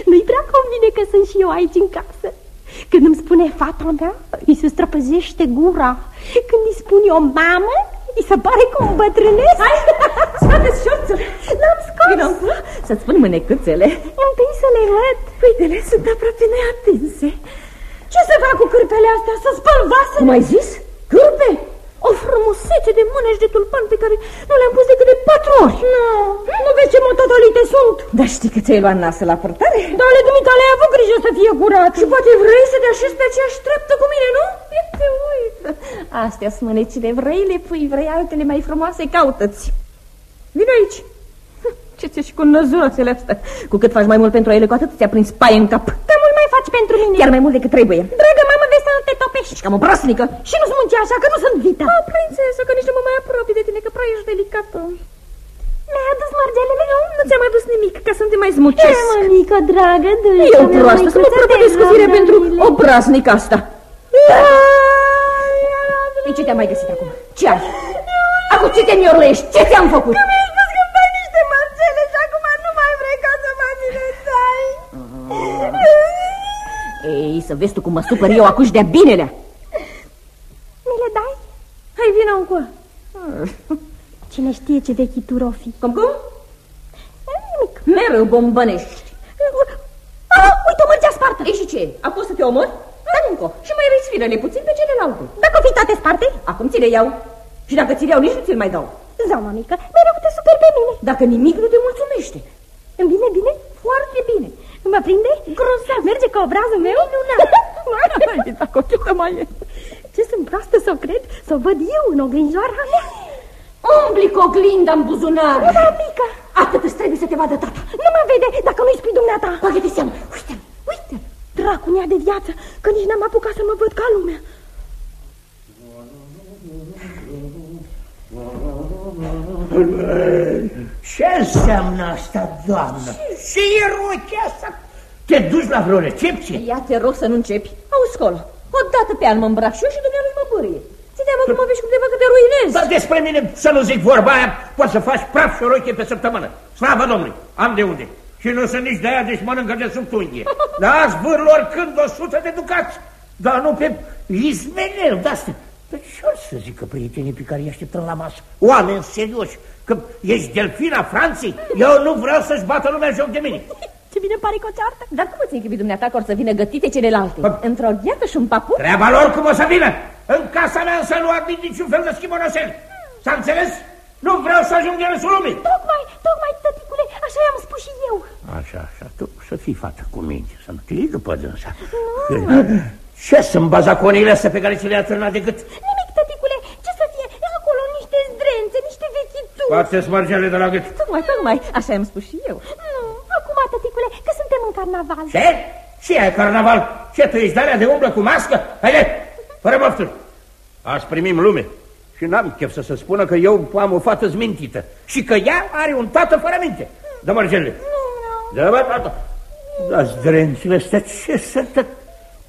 Nu-i prea convine că sunt și eu aici în casă. Când îmi spune fata mea, îi se străpăzește gura. Când îi spun eu mamă, îi se pare că un bătrânesc. Hai, scoate-ți șorțul. L-am scos. Vino să-ți spun mânecâțele. Întâi să le văd. Uite-le, sunt aproape neatinse. Ce să fac cu cârpele astea? Să spăl vasele? Cum ai zis? Cârpe? O frumusețe de mânești de tulpan pe care nu le-am pus decât de patru ori. Nu, nu vezi ce mototolite sunt. Dar știi că ți-ai luat nasă la părtare? Dar ale dumitale ai avut grijă să fie curat. Și poate vrei să te așezi pe aceeași treaptă cu mine, nu? Te uită. Astea sunt mânecile, vrei le pui, vrei altele mai frumoase, caută-ți. Vino aici. Ce ți și cu năzuroasele astea? Cu cât faci mai mult pentru ele, cu atât ți-a prins paie în cap. Te mult mai faci pentru mine. Chiar mai mult decât trebuie. Dragă mamă, vezi să nu te topești. Ești cam o brasnică. Și nu-ți munci așa, că nu sunt vita. Oh, prințesă, că nici nu mă mai apropii de tine, că prea ești delicată. Mi-ai adus margelele? Nu, nu ți-am adus nimic, ca să nu te mai zmucesc. Ce, mămică, dragă, dă Eu proastă, să mă prăpădesc cu fire pentru o brasnică asta. Păi ce te-am mai găsit acum? Ce ai? Acum ce te miorlești? Ce ți-am făcut? Că mi-ai spus că dai niște marcele și acum nu mai vrei ca să mă dai. Ei, să vezi tu cum mă supăr eu acuși de-a binelea. Mi le dai? Hai, vină încă. Cine știe ce vechituri o fi. Cum, cum? Nimic. Mereu bombănești. Ah, uite, o mărgea spartă. Ei, și ce? A fost să te omori? Da, încă. Și mai răsfiră-le puțin pe celelalte. Dacă o fi toate sparte? Acum ți le iau. Și dacă ți le iau, nici nu ți-l mai dau. Zau, mamică, mereu te super pe mine. Dacă nimic nu te mulțumește. Îmi bine, bine? Foarte bine. Mă prinde? Grozav. Merge ca obrazul meu? Minunat. Hai, dacă o mai e. Ce sunt proastă să o cred? Să o văd eu în oglinjoara mea? Umbli cu oglinda în buzunar. Nu, mică. Atât îți trebuie să te vadă tata. Nu mă vede dacă nu-i spui dumneata. Bagă-te seama. Uite, uite. Dracu de viață, că nici n-am apucat să mă văd ca lumea. Ce înseamnă asta, doamnă? Ce e rochea asta? Te duci la vreo recepție? Ia te rog să nu începi. Auzi, scolo, o dată pe an mă îmbrac și eu și dumnealui mă bârie. Ți-te cum mă vezi cum te văd că te ruinezi. Dar despre mine să nu zic vorba aia, poți să faci praf și o rochie pe săptămână. Slavă Domnului, am de unde. Și nu sunt nici de aia, deci mănâncă de sub tunghie. Dar zvârl oricând o sută de ducați. Dar nu pe izmenel de-astea. Dar ce să zică prietenii pe care îi așteptăm la masă? Oameni serioși, că ești delfina Franței? Eu nu vreau să-și bată lumea joc de mine. Ce bine pare că o ceartă. Dar cum îți închipi dumneata că or să vină gătite celelalte? Într-o gheată și un papuc? Treaba lor cum o să vină. În casa mea să nu admit niciun fel de schimonosel. S-a înțeles? Nu vreau să ajung de râsul lumii. Tocmai, tocmai, tăticule, așa i-am spus și eu. Așa, așa, tu să fii fată cu minte, să nu te iei după dânsa. Ce sunt bazaconile astea pe care ți le-a târnat de gât? Nimic, tăticule, ce să fie? E acolo niște zdrențe, niște vechituri. Poate smargele de la gât. Tocmai, tocmai, așa am spus și eu. Nu, acum, tăticule, că suntem în carnaval. Ce? Ce e carnaval? Ce, tu ești de de umblă cu mască? Haide, fără mofturi. Azi primim lume. Și n-am chef să se spună că eu am o fată zmintită și că ea are un tată fără minte. Dă mărgele. Dă mă, tată. Dar zdrențile astea ce sunt?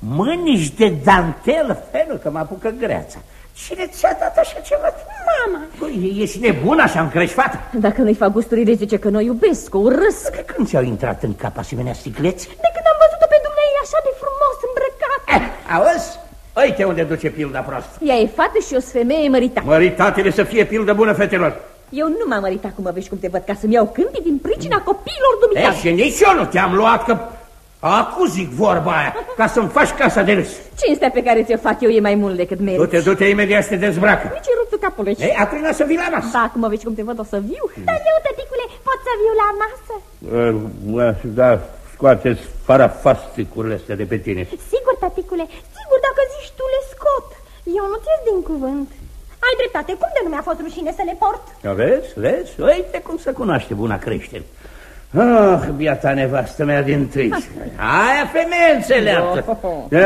Mânici de dantelă, felul că mă apucă greața. Cine ți-a dat așa ceva? Mama. Păi, ești nebun așa încreșfată? Dacă nu-i fac gusturile, zice că nu iubesc, o urăsc. De când ți-au intrat în cap asemenea sticleți? De când am văzut-o pe dumneavoastră așa de frumos îmbrăcat. Eh, auzi? Uite unde duce pilda proastă. Ea e fată și o femeie măritată. Măritatele să fie pildă bună, fetelor. Eu nu m-am măritat cum mă vezi cum te văd, ca să-mi iau câmpii din pricina copiilor dumitale. E, și nici eu nu te-am luat, că Acu zic vorba aia, ca să-mi faci casa de râs. Cinstea pe care ți-o fac eu e mai mult decât meriți. Du-te, du-te imediat să te dezbracă. Nici ruptul capului. Ei, atunci să vii la masă. Da, cum mă vezi cum te văd, o să viu. Dar eu, tăticule, pot să viu la masă? Da, scoateți farafasticurile astea de pe tine. Sigur, tăticule, sigur, dacă zici tu le scot. Eu nu ți din cuvânt. Ai dreptate, cum de nu mi-a fost rușine să le port? Vezi, vezi? Uite cum se cunoaște buna creștere. Ah, biata nevastă mea din tâi. Aia femeie înțeleaptă.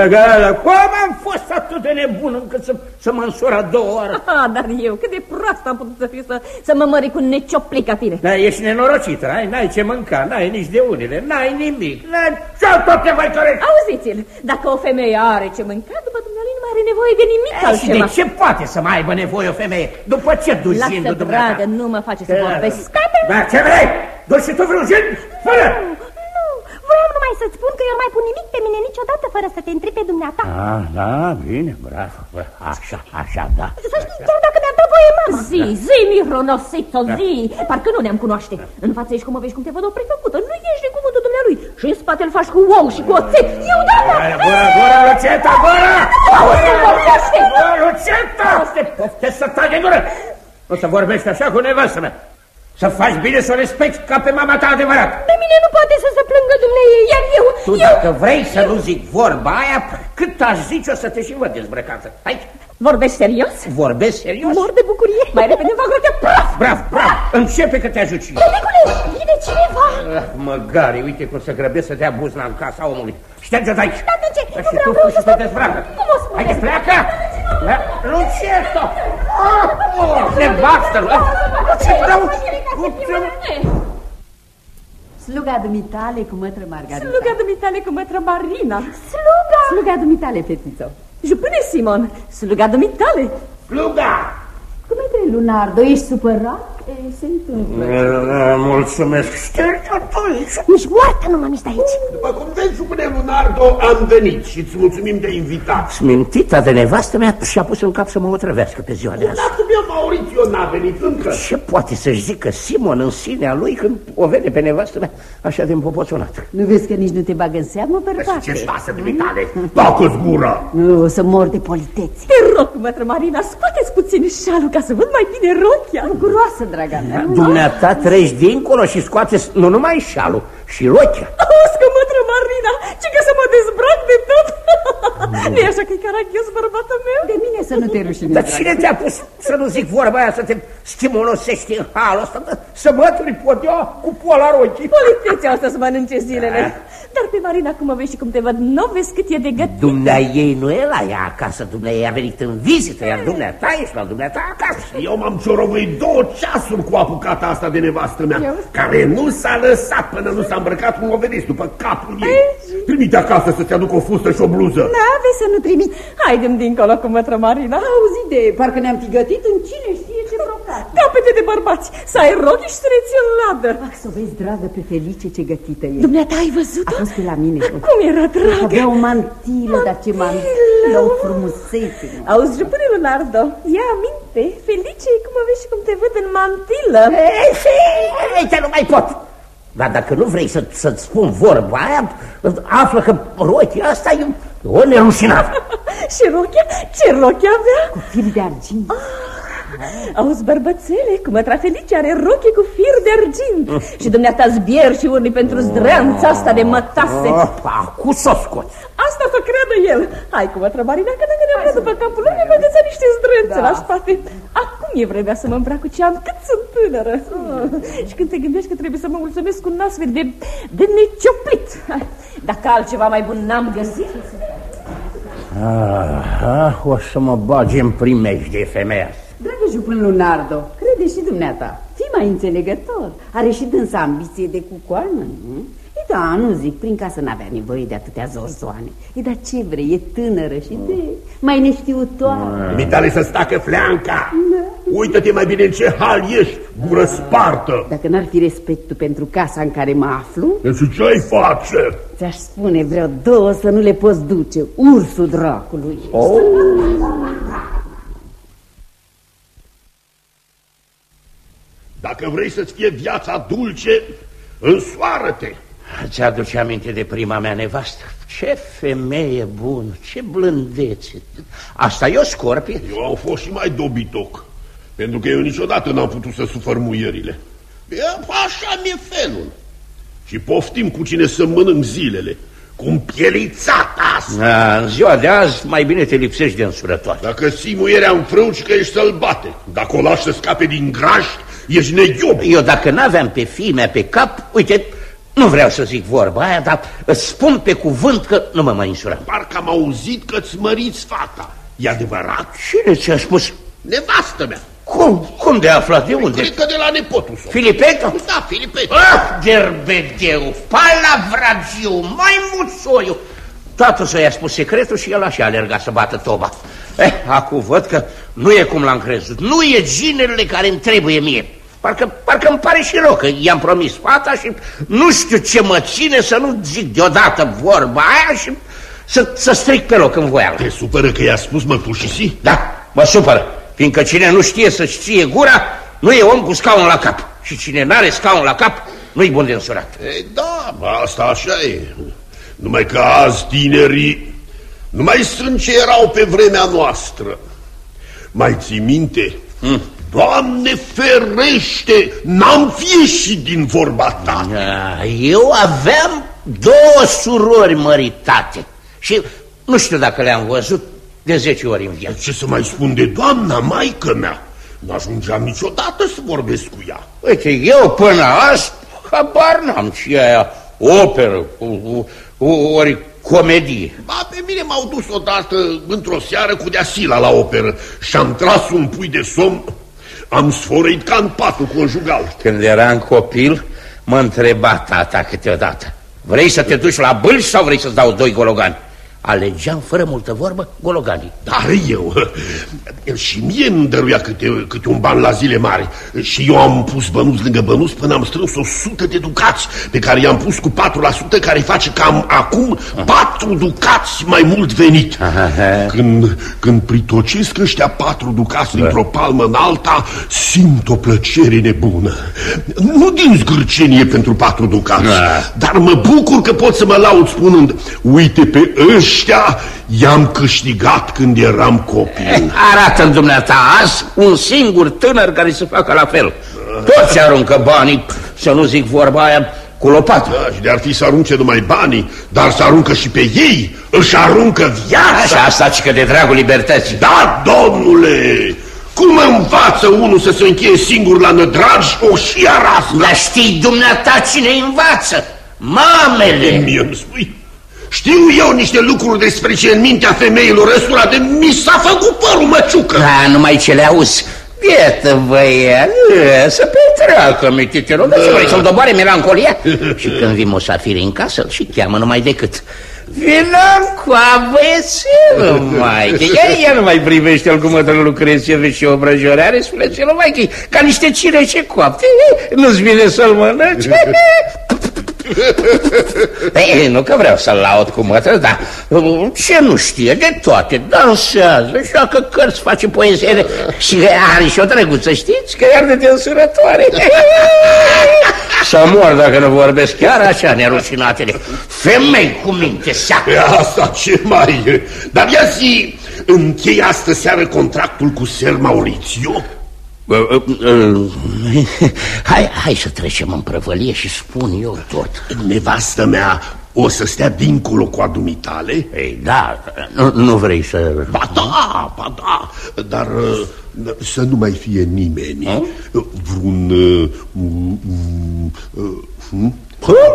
Egală, cum am fost atât de nebun încât să, să mă însura două ori? Ah, dar eu, cât de proastă am putut să fiu să, să mă mări cu un necioplic ca tine. Da, ești nenorocită, ai, n-ai ce mânca, n-ai nici de unele, n-ai nimic, n-ai... Ce-au toate voi care... Auziți-l, dacă o femeie are ce mânca, după dumnealui nu mai are nevoie de nimic E, altceva. și de ce poate să mai aibă nevoie o femeie? După ce duci Lasă, zindu dragă, nu mă face să vorbesc. Da, ce vrei? Duci și tu vreun gin? Fără! Nu, voiam numai să-ți spun că eu nu mai pun nimic pe mine niciodată fără să te întrebi pe dumneata. Ah, da, bine, bravo, bravo. Așa, așa, da. Să știi, chiar dacă mi-a dat voie mama. Zi, zi, Mihronosito, zi! Parcă nu ne-am cunoaște. În față ești cum mă vezi cum te văd o prefăcută. Nu ești de cuvântul dumnealui. Și în spate îl faci cu ou și cu oțet. Eu, da, da! Gura, gura, Luceta, gura! Auzi, vorbește! Gura, Luceta! Poftesc să taci gură! Nu să vorbești așa cu nevastă mea. Să faci bine să o respecti ca pe mama ta adevărat. De mine nu poate să se plângă dumneavoastră, iar eu... Tu eu... dacă vrei să nu zic vorba aia, cât aș zice o să te și văd dezbrăcată. Hai, Vorbești serios? vorbesc serios? Mor de bucurie. Mai repede fac rochea praf! Bravo, bravo, începe că te ajut și eu. Tăticule, vine cineva. Ah, Măgari, uite cum să grăbesc să dea buzna în casa omului. Șterge-o de aici. Dar de ce? Da, Nu și vreau, tu vreau și să te stau. dezbracă. Cum o spune? Haide, pleacă! Da, Luceto! Ah, oh, nevastă! Luceto! Luceto! Sluga dumitale cu mătră Margarita. Sluga dumitale cu mătră Marina. Sluga. Sluga dumitale, fetițo. Jupâne Simon, sluga dumitale. Sluga! Cum e Lunardo? Ești supărat? E, se întâmplă. Mulțumesc. Șterge-o tu aici. Ești moartă, nu mă miști aici. După cum vezi, supune Lunardo, am venit și îți mulțumim de invitat. Smintita de nevastă mea și-a pus în cap să mă otrăvească pe ziua de azi. Bunatul meu Maurizio n-a venit încă. Ce poate să-și zică Simon în sinea lui când o vede pe nevastă mea așa de împopoțonată? Nu vezi că nici nu te bagă în seamă, Ce bărбate? stasă dumitale? Tacă-ți gura! Nu, o să mor de politeți. Te rog, mătră Marina, scoateți puțin șalul ca să văd mai bine rochia. Groasă, draga mea. Dumneata treci dincolo și scoateți nu numai șalul, și rochia. Auzi că, mătră Marina, ce că să mă dezbrac de tot? nu e așa că e caragios bărbatul meu? De mine să nu te rușinezi, Dar draga. cine te-a pus să nu zic vorba aia, să te stimulosești în halul ăsta, bă? să mături pot eu cu pola rochii? Politețea asta să mănânce zilele. Dar pe Marina, cum o vezi și cum te văd, nu vezi cât e de gătită. Dumnea ei nu e la ea acasă, dumnea ei a venit în vizită, iar dumneata ești la dumneata acasă. Eu m-am ciorovăit două ceasuri cu apucata asta de nevastă mea, care nu s-a lăsat până nu s-a îmbrăcat, cum o vedeți, după capul ei. Trimite acasă să-ți aduc o fustă și o bluză. Da, vezi să nu trimit. Haidem dincolo cu mătră Marina. Auzi de, parcă ne-am fi gătit în cine știe ce brocat. Capete de bărbați, să ai rochi și să le ții în ladă. Ah, să vezi, dragă, pe Felice ce gătită e. Dumneata ai văzut-o? A fost pe la mine. Cum era dragă? Avea o mantilă, dar ce mantilă, o frumusețe. Auzi, jupâne Leonardo, ia aminte, Felice, cum o vezi și cum te văd în mantilă. Uite, nu mai pot. Dar dacă nu vrei să, să-ți spun vorba aia, află că rochia asta e o nerușinată. și rochia? Ce rochia avea? Cu fir de argint. Auzi, bărbățele, cum mătra Felice are rochie cu fir de argint. Și dumneata zbier și urni pentru zdreanța asta de mătase. Acum s-o scoți. Asta să creadă el. Hai cu mătra Marina, că dacă ne-am după capul lui Ne-am găsit niște zdrențe da. la spate. Acum e vremea să mă îmbrac cu ce am cât sunt tânără. Oh. Și când te gândești că trebuie să mă mulțumesc cu un astfel de, de necioplit. Dacă altceva mai bun n-am găsit. Ah, ah, O să mă bagi în primejde femeia Dragă jupân Lunardo, crede și dumneata, fii mai înțelegător. Are și dânsa ambiție de cucoană, nu? E da, nu zic, prin casă n-avea nevoie de atâtea zorzoane. E da ce vrei, e tânără și de mai neștiutoare. Mitale să stacă fleanca! Da. Uită-te mai bine în ce hal ești, gură spartă! Dacă n-ar fi respectul pentru casa în care mă aflu... Deci ce ai face? Ți-aș spune vreo două să nu le poți duce, ursul dracului. Oh. Dacă vrei să-ți fie viața dulce, însoară-te. Ți-aduce aminte de prima mea nevastă? Ce femeie bună, ce blândețe. Asta e o scorpie? Eu am fost și mai dobitoc, pentru că eu niciodată n-am putut să sufăr muierile. E, așa mi-e felul. Și poftim cu cine să mănânc zilele. Cu un pielițat asta. Da, în ziua de azi mai bine te lipsești de însurătoare. Dacă ții muierea în frâu, că ești sălbate. Dacă o lași să scape din graș, Ești neghiub. Eu dacă n-aveam pe fimea pe cap, uite, nu vreau să zic vorba aia, dar îți spun pe cuvânt că nu mă mai însuram. Parcă am auzit că-ți măriți fata. E adevărat? Cine ți-a spus? Nevastă mea. Cum? Cum de aflat? De unde? Cred că de la nepotul său. Filipetu? Da, Filipetu. Ah, gerbedeu, palavragiu, mai muțoiu. Tatăl să i-a spus secretul și el așa alerga să bată toba. Eh, acum văd că nu e cum l-am crezut. Nu e ginerele care îmi trebuie mie. Parcă, parcă îmi pare și rău că i-am promis fata și nu știu ce mă ține să nu zic deodată vorba aia și să, să stric pe loc în voială. Te supără că i-a spus mărtușisi? Da, mă supără, fiindcă cine nu știe să-și ție gura, nu e om cu scaun la cap. Și cine n-are scaun la cap, nu-i bun de însurat. Ei, da, asta așa e. Numai că azi tinerii nu mai sunt ce erau pe vremea noastră. Mai ții minte? Hmm. Doamne ferește, n-am fi ieșit din vorba ta. Da, eu aveam două surori măritate și nu știu dacă le-am văzut de zece ori în viață. Ce să mai spun de doamna, maică mea? N-ajungeam niciodată să vorbesc cu ea. Uite, eu până azi habar n-am ce aia operă, ori comedie. Ba, pe mine m-au dus odată într-o seară cu deasila la operă și am tras un pui de somn, am sfărăit ca în patul conjugal. Când eram copil, mă întreba tata câteodată, vrei să te duci la bâlci sau vrei să-ți dau doi gologani? Alegeam fără multă vorbă gologanii. Dar eu, și mie îmi dăruia câte, câte un ban la zile mari și eu am pus bănuți lângă bănuți până am strâns o sută de ducați pe care i-am pus cu 4% care face cam acum patru ducați mai mult venit. Când, când pritocesc ăștia patru ducați dintr-o palmă în alta, simt o plăcere nebună. Nu din zgârcenie pentru patru ducați, da. dar mă bucur că pot să mă laud spunând, uite pe ăștia ăștia i-am câștigat când eram copil. Arată-mi dumneata azi un singur tânăr care să facă la fel. Toți aruncă banii, să nu zic vorba aia, cu lopată. Da, și de-ar fi să arunce numai banii, dar să aruncă și pe ei, își aruncă viața. Așa, asta că de dragul libertății. Da, domnule! Cum învață unul să se încheie singur la nădragi o și arasă? Dar știi dumneata cine învață? Mamele! Mie îmi spui? Știu eu niște lucruri despre ce în mintea femeilor ăstora de mi s-a făcut părul măciucă. Da, numai ce le auzi. Bietă băiat, să petreacă, mititelul, nu se vrei să-l doboare melancolia? Și când vin musafiri în casă, și cheamă numai decât. Vină cu băiețelul, mai că iar ea nu mai privește el cum îl lucreze și o brăjorare, spune celul mai că ca niște cireșe coapte, nu-ți vine să-l mănânci? Ei, nu că vreau să-l laud cu mătră, dar ce nu știe de toate, dansează, joacă cărți, face poezie și are și o drăguță, știți, că iar de însurătoare. Să mor dacă nu vorbesc chiar așa, nerușinatele. Femei cu minte seacă. E asta ce mai e? Dar ia zi, închei astă seară contractul cu Ser Maurizio? Hai, hai să trecem în prăvălie și spun eu tot. Nevastă mea o să stea dincolo cu adumitale? Ei, da, nu, nu vrei să... Ba da, ba da, dar uh, să nu mai fie nimeni. A? Vreun... uh, mm, mm, uh, hm?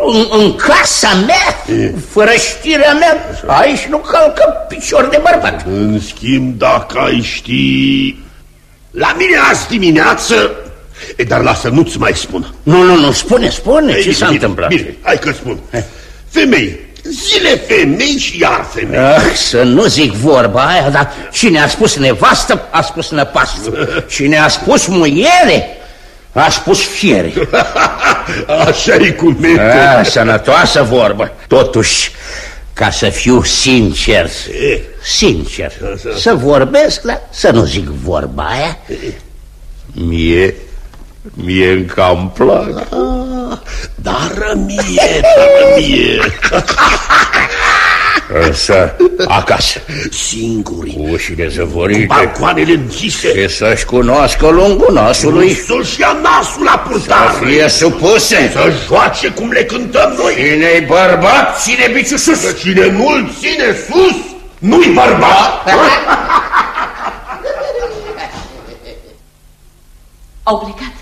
În, în casa mea, fără știrea mea, aici nu calcă picior de bărbat. În schimb, dacă ai ști... La mine azi dimineață... E, dar lasă, nu-ți mai spun. Nu, nu, nu, spune, spune, Ei, ce s-a bine, întâmplat? Bine, hai că spun. Femei, zile femei și iar femei. Ah, să nu zic vorba aia, dar cine a spus nevastă, a spus năpastă. Cine a spus muiere, a spus fiere. Așa e cu mine. Ah, sănătoasă vorbă. Totuși, ca să fiu sincer, sincer, să vorbesc, dar să nu zic vorba aia, mie, mie îmi cam plac. Ah, dar mie, dar mie. Însă, acasă, Singuri, cu ușile cu zăvorite, balcoanele închise. și să-și cunoască lungul nasului, Să-și ia nasul la să purtare. fie supuse. Să joace cum le cântăm noi. Cine-i bărbat, ține biciul sus. Cine nu-l ține sus, nu-i bărbat. Au plecat.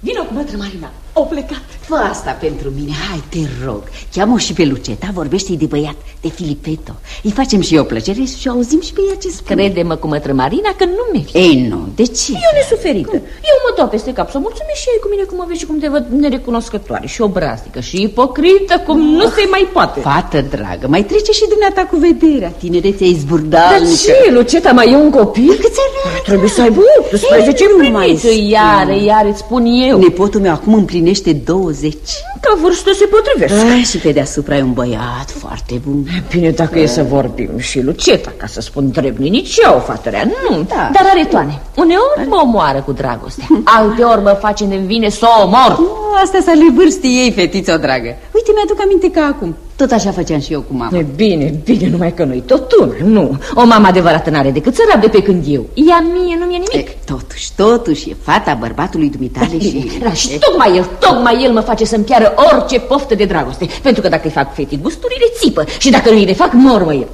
Vino cu mătră Marina. Au plecat. Fă asta pentru mine, hai, te rog Cheamă și pe Luceta, vorbește de băiat, de Filipeto Îi facem și eu plăcere și auzim și pe ea ce spune Crede-mă cu mătră Marina că nu mergi. Ei, nu, de ce? Eu nesuferită. Eu mă dau peste cap să mulțumesc și ei cu mine cum mă vezi și cum te văd nerecunoscătoare și obraznică și ipocrită cum nu se mai poate. Fată dragă, mai trece și dumneata cu vederea Tinerețea Dar izburdalnică ce, Luceta, mai e un copil? Câți ani are? Trebuie să aibă 18 Ei, nu mai împliniți. spun. Iar, iar îți spun eu. Nepotul meu acum împlinește 20 Ca vârstă se potrivesc. ah, Și pe deasupra e un băiat foarte bun Bine, dacă e să vorbim și Luceta, ca să spun drept, nici eu, o fată rea, nu, Da. dar are toane. Uneori mă omoară cu dragoste, alteori mă face de vine să o omor. Oh, Asta s-a le vârstii ei, fetiță dragă Uite, mi-aduc aminte ca acum Tot așa făceam și eu cu mama E bine, bine, numai că nu-i tot una, nu. O mamă adevărată n-are decât să rabde pe când eu. Ea mie nu mi-e nimic. E, Totuși, totuși, e fata bărbatului dumitale și... Da, și tocmai el, tocmai el mă face să-mi piară orice poftă de dragoste. Pentru că dacă îi fac fetii gusturile, țipă. Și dacă nu îi le fac, mormă el.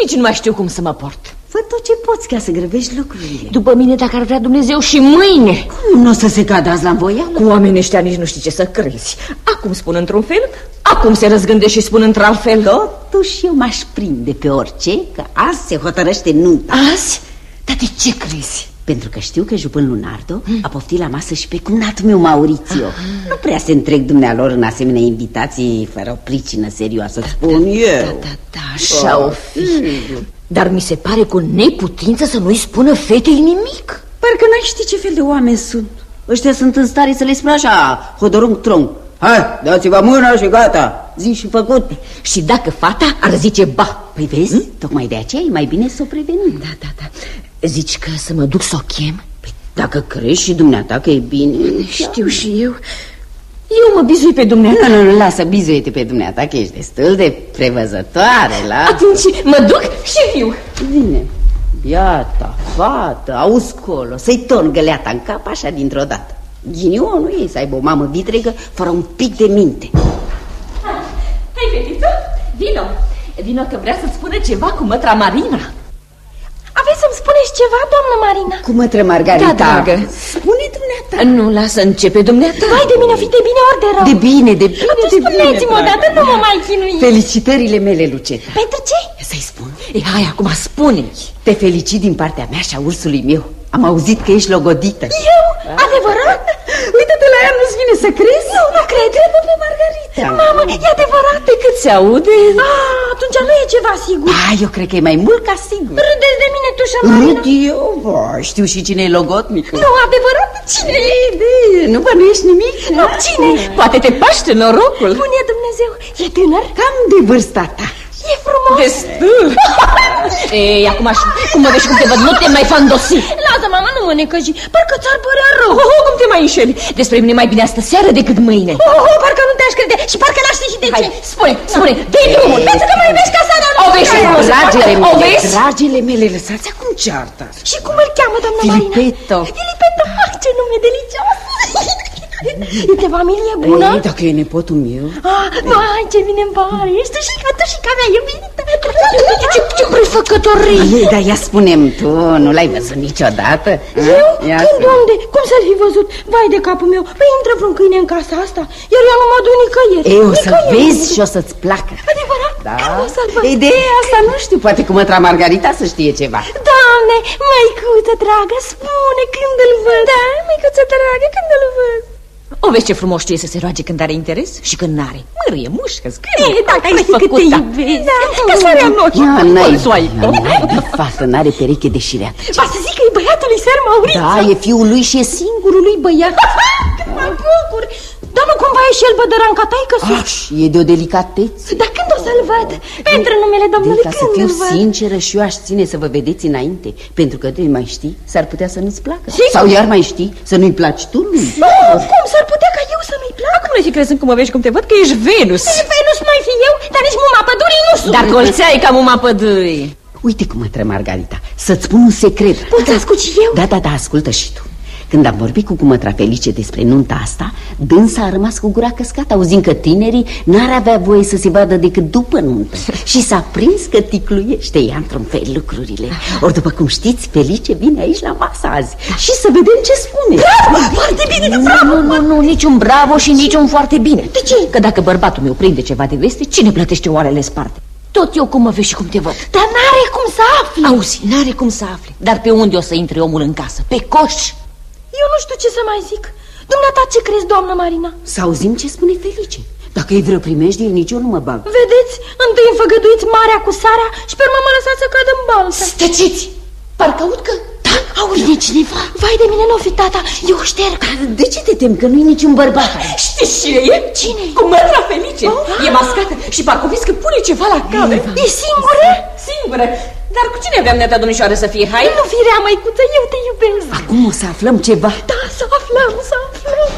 Nici nu mai știu cum să mă port. Fă tot ce poți ca să grăbești lucrurile După mine, dacă ar vrea Dumnezeu și mâine. Cum nu o să se cadă azi la învoială? Cu oamenii ăștia nici nu știi ce să crezi. Acum spun într-un fel, acum se răzgândește și spun într-alt fel. Totuși eu m-aș prinde pe orice Că azi se hotărăște nunta Azi? Dar de ce crezi? Pentru că știu că jupân Lunardo a poftit la masă și pe cumnatul meu Maurizio Nu prea se întreg dumnealor în asemenea invitații Fără o pricină serioasă, spun eu Da, da, da, așa o fi. Dar mi se pare cu neputință să nu-i spună fetei nimic. Parcă n-ai ști ce fel de oameni sunt Ăștia sunt în stare să le spună așa, hodorong trong Hai, dați-vă mâna și gata, zi și făcut Și dacă fata ar zice ba. Păi vezi, tocmai de aceea e mai bine să o prevenim Da, da, da. Zici că să mă duc să o chem? Păi, dacă crezi și dumneata că e bine Știu și eu. Eu mă bizui pe dumneata. Nu, nu, nu, lasă, bizuie-te pe dumneata că ești destul de prevăzătoare la... Atunci mă duc și fiu. Bine, biata, fată, auzi colo, să-i torn găleata în cap așa dintr-o dată Ghinionul ei să aibă o mamă vitregă fără un pic de minte Hai, fetiță, vino. Vino că vrea să-ți spună ceva cu mătra Marina. Aveți să-mi spuneți ceva, doamnă Marina? Cu mătră Margarita. Da, dragă. Spune dumneata. Nu, lasă începe dumneata. Vai de mine, fi de bine ori de rău. De bine, de bine, Atunci de bine. spuneți-mă dragă. odată, nu mă mai chinui. Felicitările mele, Luceta. Pentru ce? Să-i spun. E, hai, acum spune Te felicit din partea mea și a ursului meu. Am auzit că ești logodită. Eu? Adevărat? Uită-te la ea, nu-ți vine să crezi? Nu, nu cred. pe Margarita. Mamă, e adevărat? Pe cât se aude Ah, atunci nu e ceva sigur. Ah, eu cred că e mai mult ca sigur. Râdeți de mine, tu și Marina? Râd eu? Bă, știu și cine e logotnicul. Nu, adevărat? Cine? De, nu bănuiești nimic? Nu, cine? Poate te paște norocul Bune Dumnezeu, e tânăr? Cam de vârsta ta. E frumos. Destul Ei, acum așa, cum mă vezi cum te văd, nu te mai fandosi Lasă, mama, nu mă necăji. Parcă ți-ar părea rău. Oh, oh, cum te mai înșeli? Despre mine mai bine astă seară decât mâine Oh, oh, parcă nu te-aș crede și parcă n-aș ști și de Hai, ce. spune, spune, dă-i drumul Pentru că mă iubești ca sana, O vezi frumos, Dragile o mele, vezi? dragile mele, lăsați acum cearta. Și cum îl cheamă, doamna Marina? Filipeto. Filipeto, ah, ce nume delicios. E de familie bună? Ei, dacă e nepotul meu. Ah, vai, ce bine îmi pare. Ești tu și ca tu și ca mea iubită. Ce, ce prefăcătorii. Ei, dar ia spunem tu, nu l-ai văzut niciodată? Eu? Ia Când, să- unde? Cum să-l fi văzut? Vai de capul meu. Păi intră vreun câine în casa asta, iar eu nu mă duc nicăieri. Ei, o să Nicăieri. vezi și o să-ți placă. Adevărat? Da. Când o să-l văd? Ei, de asta nu știu, poate cu mătra Margarita să știe ceva. Doamne, măicuță dragă, spune când îl văd. Da, măicuță dragă, când îl văd. O vezi ce frumos știe să se roage când are interes și când n-are Mârie, mușcă, scrie E, dacă ai ști cât te iubesc. Da, că soarea în ochi Ia, n-ai, Soaică. n-ai fată, n-are pereche de șireat. Va să zic că e băiatul lui Ser Maurițiu. Da, e fiul lui și e singurul lui băiat. Cât mă bucur. Dar nu cumva e și el bădăran ca taică Aș, e de o delicatețe. Dar când o să-l văd? Pentru numele domnului, Ca să când fiu îl văd? sinceră și eu aș ține să vă vedeți înainte Pentru că tu mai știi, s-ar putea să nu-ți placă Sigur. Sau iar mai știi, să nu-i placi tu lui Oh, cum s-ar putea ca eu să nu-i plac? Acum nu și crezând cum mă vezi cum te văd că ești Venus Venus mai fi eu, dar nici muma pădurii nu sunt. Dar colțeai ca muma pădâi Uite cum mă Margarita, să-ți spun un secret Pot să ascult și eu? Da, da, da, ascultă și tu când am vorbit cu cumătra Felice despre nunta asta, dânsa a rămas cu gura căscată, auzind că tinerii n-ar avea voie să se vadă decât după nuntă. Și s-a prins că ticluiește ea într-un fel lucrurile. Ori după cum știți, Felice vine aici la masă azi și să vedem ce spune. Bravo, foarte bine, bravo. Nu, nu, nu, niciun bravo și niciun foarte bine De ce? Că dacă bărbatul meu prinde ceva de veste, cine plătește oarele sparte? Tot eu cum mă vezi și cum te văd Dar n-are cum să afli. Auzi, n-are cum să afle Dar pe unde o să intre omul în casă? Pe coș Eu nu știu ce să mai zic. Dumneata ce crezi, doamnă Marina? Să auzim ce spune Felice. Dacă e vreo primejdie, nici eu nu mă bag. Vedeți, întâi înfăgăduiți marea cu sarea și pe urmă mă lăsați să cad în baltă. Tăciți! Parcă aud că... Da, auzi de cineva. Vai de mine, nu fi tata, eu șterg. De ce te tem că nu-i niciun bărbat? Știi cine e? Cine? Cu mătra Felice E mascată și parcă vezi că pune ceva la cap E singură? Singură Dar cu cine aveam neata domnișoară să fie? Hai Nu fi rea, măicuță, eu te iubesc. Acum o să aflăm ceva. Da, să aflăm, să aflăm.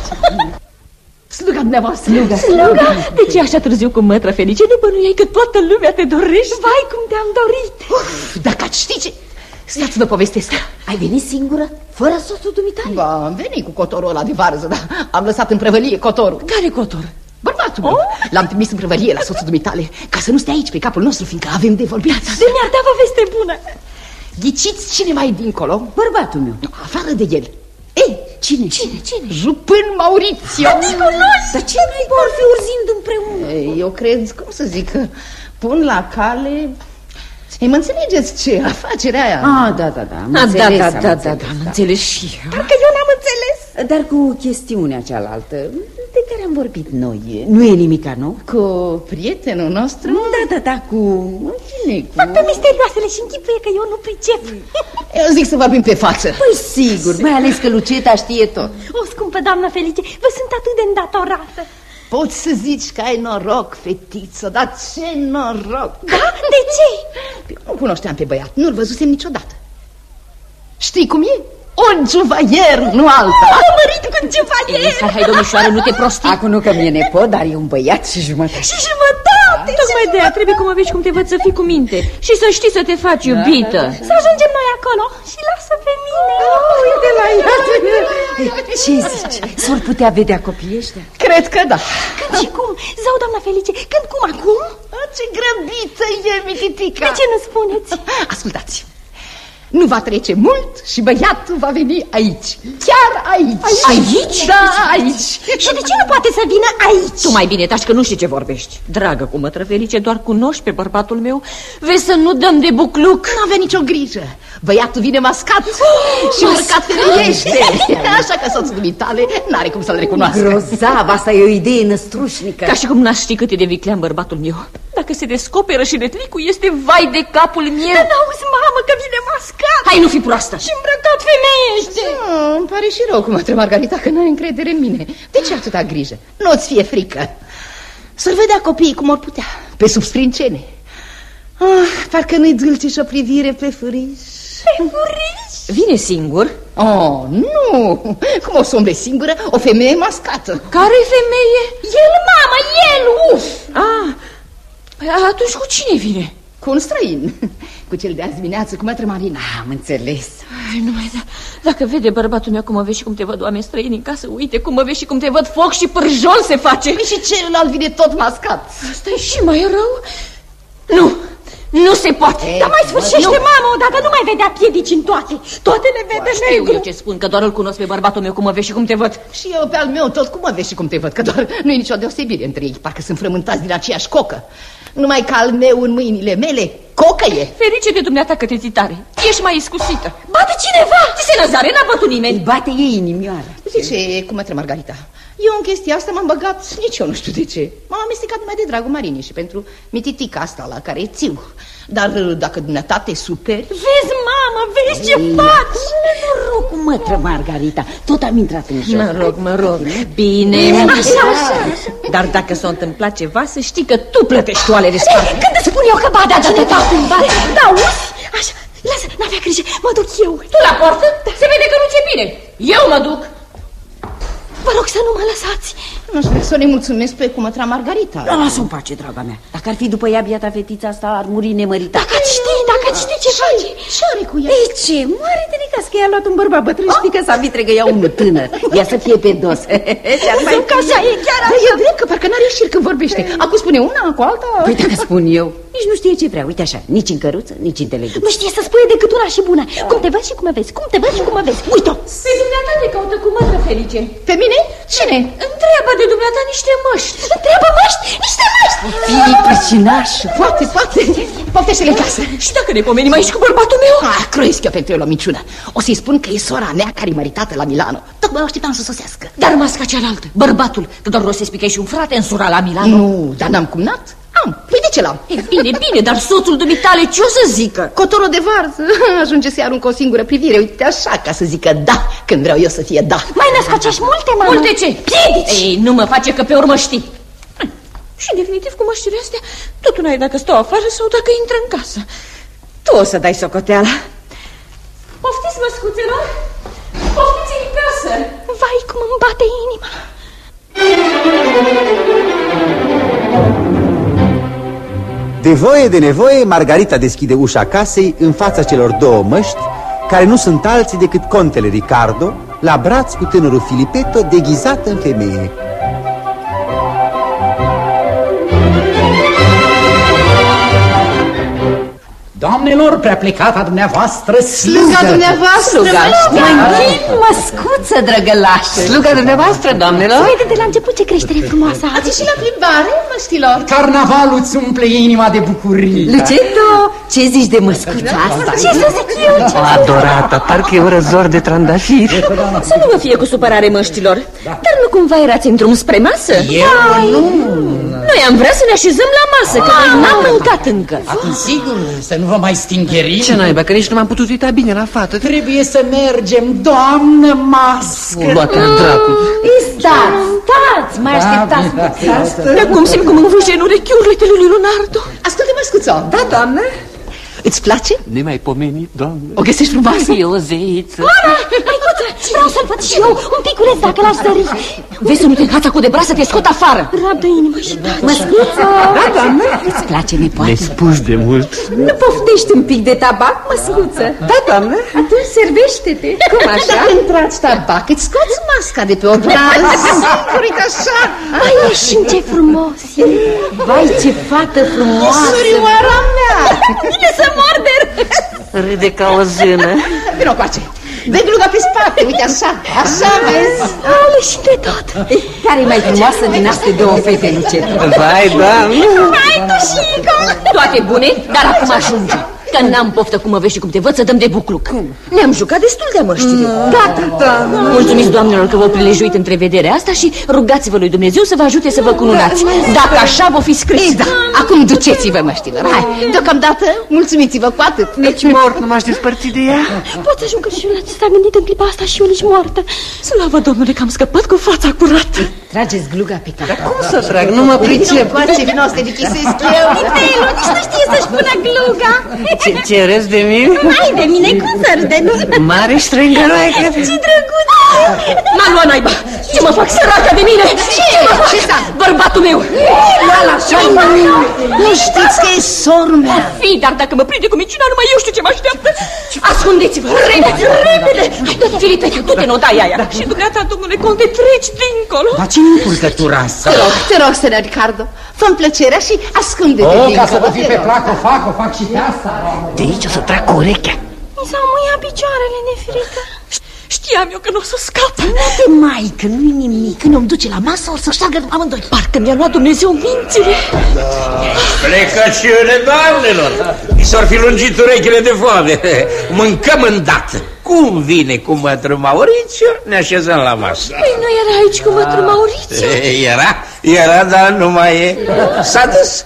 Sluga dumneavoastră Sluga, Sluga. De ce așa târziu cu mătra Felice? Nu bănuiai că toată lumea te dorește? Vai, cum te-am dorit. Uf, dacă ați ști ce... Stați să vă povestesc Ai venit singură? Fără soțul dumitale? Ba, am venit cu cotorul ăla de varză, dar am lăsat în prăvălie cotorul. Care cotor? Bărbatul meu. L-am trimis în prăvălie la soțul dumitale, ca să nu stea aici pe capul nostru, fiindcă avem de vorbit. De mi-ar da vă veste bună. Ghiciți cine mai e dincolo? Bărbatul meu. Afară de el. Ei, Cine? Cine? Cine? Jupân Maurițiu. Dar ce mai vor fi urzind împreună? Ei, Eu cred, cum să zic, că pun la cale... Ei, mă înțelegeți ce? Afacerea aia. Ah, da, da, da, am A, da, înțeles, da, am da, da, înțeles, da, am înțeles și eu Parcă eu n-am înțeles. Dar cu chestiunea cealaltă, de care am vorbit noi, nu e nimica nou? Cu prietenul nostru? Da, da, da, cu... în fine, cu... Fac pe misterioasele și închipuie că eu nu pricep. Eu zic să vorbim pe față. Păi sigur, mai ales că Luceta știe tot. O, scumpă doamnă Felice, vă sunt atât de îndatorată. Poți să zici că ai noroc, fetiță, dar ce noroc! Da? De ce? Eu nu cunoșteam pe băiat, nu-l văzusem niciodată. Știi cum e? Un juvaier, nu alta. Am mărit cu ceva Ei, ieri. hai, hai, domnișoară, nu te prosti Acum nu că mi-e nepot, dar e un băiat și jumătate. Și jumătate. Tocmai de aia trebuie cum aveți cum te văd să fii cu minte Și să știi să te faci iubită Să ajungem noi acolo și lasă pe mine. Uite la ea! Ce zici? S-or putea vedea copiii ăștia? Cred că da. Când și cum? Zău, doamna Felice, când cum acum? Ce grăbită e, mititica. De ce nu spuneți? Ascultați. Nu va trece mult și băiatul va veni aici. Chiar aici. Aici? Da, aici. Și de ce nu poate să vină aici? Tu mai bine taci că nu știi ce vorbești. Dragă cu mătră Felice, doar cunoști pe bărbatul meu. Vezi să nu dăm de bucluc. Nu avea nicio grijă. Băiatul vine mascat și urcat femeiește. Așa că soțul dumitale n-are cum să-l recunoască. Grozav, asta e o idee năstrușnică. Ca și cum n-aș ști cât e de viclean bărbatul meu. Dacă se descoperă și netlicul, este vai de capul meu. N-auzi, mamă, că vine mascat Hai, nu fi proastă. și îmbrăcat femeiește. Oh, îmi pare și rău cum mă Margarita că n-ai încredere în mine. De ce atâta grijă? Nu-ți fie frică. Să-l vedea copiii cum or putea, pe sub sprincene. Ah, parcă nu-i dulce și o privire pe furiș. Pe furiș? Vine singur. Oh, nu! Cum o să umble singură o femeie mascată? care femeie? El, mamă, el, uf! Ah, păi atunci cu cine vine? Cu un străin. Cu cel de azi dimineață, cu mătră Marina. Am înțeles. Ai, numai da. Dacă vede bărbatul meu cum mă vezi și cum te văd oameni străini în casă, uite cum mă vezi și cum te văd foc și pârjol se face. Păi și celălalt vine tot mascat. Asta e și mai rău. Nu, nu se poate. Dar mai sfârșește, mamă, odată nu mai vedea piedici în toate. Toate le vede Știu negru. eu ce spun, că doar îl cunosc pe bărbatul meu cum mă vezi și cum te văd. Și eu pe al meu tot cum mă vezi și cum te văd, că doar nu e nicio deosebire între ei, parcă sunt frământați din aceeași cocă. Numai că al meu în mâinile mele, cocă e. Ferice de dumneata că te ții tare. Ești mai iscusită. Bate cineva! Ți se Nazare, n-a bătut nimeni. Îi bate ei inimioară. Zice, cum mă trebuie Margarita? Eu în chestia asta m-am băgat, nici eu nu știu de ce. M-am amestecat numai de dragul Marinii și pentru mititica asta la care țiu. Dar dacă dumneata te superi... Vezi, mamă, vezi ce faci! Noroc cu mătră Margarita. Tot am intrat în joc. Mă rog, mă rog. Bine. Așa, așa, Dar dacă s-a întâmplat ceva, să știi că tu plătești toale de spate. Când îți spun eu că bada cineva când bate? Da, auzi? Așa, lasă, n-avea grijă, mă duc eu. Tu la poartă? Se vede că nu ți-e bine. Eu mă duc. Vă rog să nu mă lăsați. Nu știu să ne mulțumesc pe cumătra Margarita. Da, lasă-o în pace, draga mea. Dacă ar fi după ea, biata fetița asta ar muri nemăritat. Dacă ați ști, dacă ați ști ce face. Ce are cu ea? Ei, ce? Moare de necas că i-a luat un bărbat bătrân și că s-a vitregă ea unul tânăr. Ia să fie pe dos. Ce-ar mai Zic că așa e, chiar Da, e drept că parcă n-are șir când vorbește. Acum spune una, cu alta. Păi dacă spun eu, nici nu știe ce vrea. Uite așa, nici în căruță, nici în telegraf. Nu știe să spui decât una și bună. Cum te văd și cum mă vezi, cum te văd și cum mă vezi. Uite-o. Pe dumneata te caută cu mătră Felice. Pe mine? Cine? Întreabă de dumneata niște măști. Întreabă măști, niște măști. Fii pricinaș. Poate, poate. Poftește-le în casă. Și dacă ne pomenim aici cu bărbatul meu? Ah, croiesc eu pentru el o minciună. O să-i spun că e sora mea care e măritată la Milano. Tocmai o așteptam să sosească. Dar masca cealaltă, bărbatul, că doar rost să spui că ai și un frate în sura la Milano. Nu, dar n-am cumnat. Am. Păi de ce l-am? E bine, bine, dar soțul dumitale ce o să zică? Cotorul de varză ajunge să-i aruncă o singură privire, uite așa, ca să zică da, când vreau eu să fie da. Mai născocești multe, mamă. Multe ce? Piedici. Ei, nu mă face că pe urmă știi. Și definitiv cu măștile astea, tot una e dacă stau afară sau dacă intră în casă. Tu o să dai socoteala. Poftiți, măscuțelor! Poftiți în casă! Vai, cum îmi bate inima. De voie de nevoie, Margarita deschide ușa casei în fața celor două măști, care nu sunt alții decât contele Ricardo, la braț cu tânărul Filipetto, deghizat în femeie. Doamnelor, prea plecata dumneavoastră Sluga dumneavoastră, Sluga, mă mănchit, măscuță, drăgălașă. Sluga dumneavoastră, doamnelor. Vede de la început ce creștere frumoasă are. Ați și la plimbare, măștilor? Carnavalul îți umple inima de bucurie Luceto, ce zici de măscuța asta? Ce să zic eu? Ce Adorata, parcă e un răzor de trandafiri. Să nu vă fie cu supărare măștilor. Dar nu cumva erați în drum spre masă? Eu nu Noi am vrea să ne așezăm la masă, că noi n-am mâncat încă. Acum sigur să nu vă mai stingherim Ce naiba, că nici nu m-am putut uita bine la fată. Trebuie să mergem, doamnă mască O luat al dracu. Stați, stați, mai așteptați da, puțin. De cum simt cum îmi vâșe în urechi urlete lui Leonardo. Ascultă, măscuțo. Da, doamnă? Îți place? Nemai pomenit, doamnă. O găsești frumoasă? E o zeiță. Măicuță, vreau să-l văd și eu, un piculeț dacă l-aș dări. Vezi să nu te încața cu de braț să te scot afară. Rabdă inima și da. Măscuță, Da, doamnă? îți place nepoate? Nespus de mult. Nu poftești un pic de tabac, măscuță? Da, doamnă? Atunci servește-te. Cum așa? Dacă îmi tragi tabac, îți scoți masca de pe obraz. Uite așa. Mai ieșim, ce frumos e. Vai, ce fată frumoasă! Surioara mea. Bine să morder! Râde ca o zână. Vino coace. Dă gluga pe spate, uite așa, așa, vezi? Ale și de tot. Care e mai frumoasă din astea două fete, Lucetă? Vai, da, nu. Hai tu și Toate bune, dar acum ajunge. Că n-am poftă cum mă vezi și cum te văd să dăm de bucluc. Ne-am jucat destul de măștire. Gata, da. Mulțumiți doamnelor că vă prilejuit întrevederea asta și rugați-vă lui Dumnezeu să vă ajute să vă cununați. Dacă așa vă fi scris. Ei, da, acum duceți-vă, măștilor, hai. Deocamdată, mulțumiți-vă cu atât. Nici mort nu m-aș despărți de ea. Poți să ajung și eu la ce s-a gândit în clipa asta și eu nici moartă. Slavă Domnule că am scăpat cu fața curată. Trageți gluga pe cap. Cum să trag? Nu mă pricep. Coace, vino să te vichisesc eu. Telu, nici nu știe să-și pună gluga. Ce, ce râzi de mine? Hai de mine, cum să de nu? Mare strângăroaică. Ce drăguț! M-a luat naiba! Ce mă fac săraca de mine? Ce? Ce mă fac? Ce s-a? Bărbatul meu! Lala, așa Nu știți că e sorul mea. Fi, dar dacă mă prinde cu minciuna, numai eu știu ce mă așteaptă. Ascundeți-vă, repede, repede! Filipe, du-te în odaia aia. Și dumneata, domnule conte, treci dincolo. Dar ce încurcătura asta? Te rog, te rog, Sena Ricardo, fă-mi plăcerea și ascunde-te Oh, ca dincolo, să vă fie te pe rog. plac, o fac, o fac și pe asta. De aici o să trag cu urechea. Mi s-au muiat picioarele de frică. Știam eu că nu o să scap. Nu te mai, că nu-i nimic. Când om duce la masă, o să șteargă amândoi. Parcă mi-a luat Dumnezeu mințile. Plecăciune, doamnelor! Și s-ar fi lungit urechile de foame. Mâncăm îndată. Cum vine cu mătru Maurițiu, ne așezăm la masă. Păi nu era aici cu mătru Maurițiu? E, Era, era, dar nu mai e. S-a dus.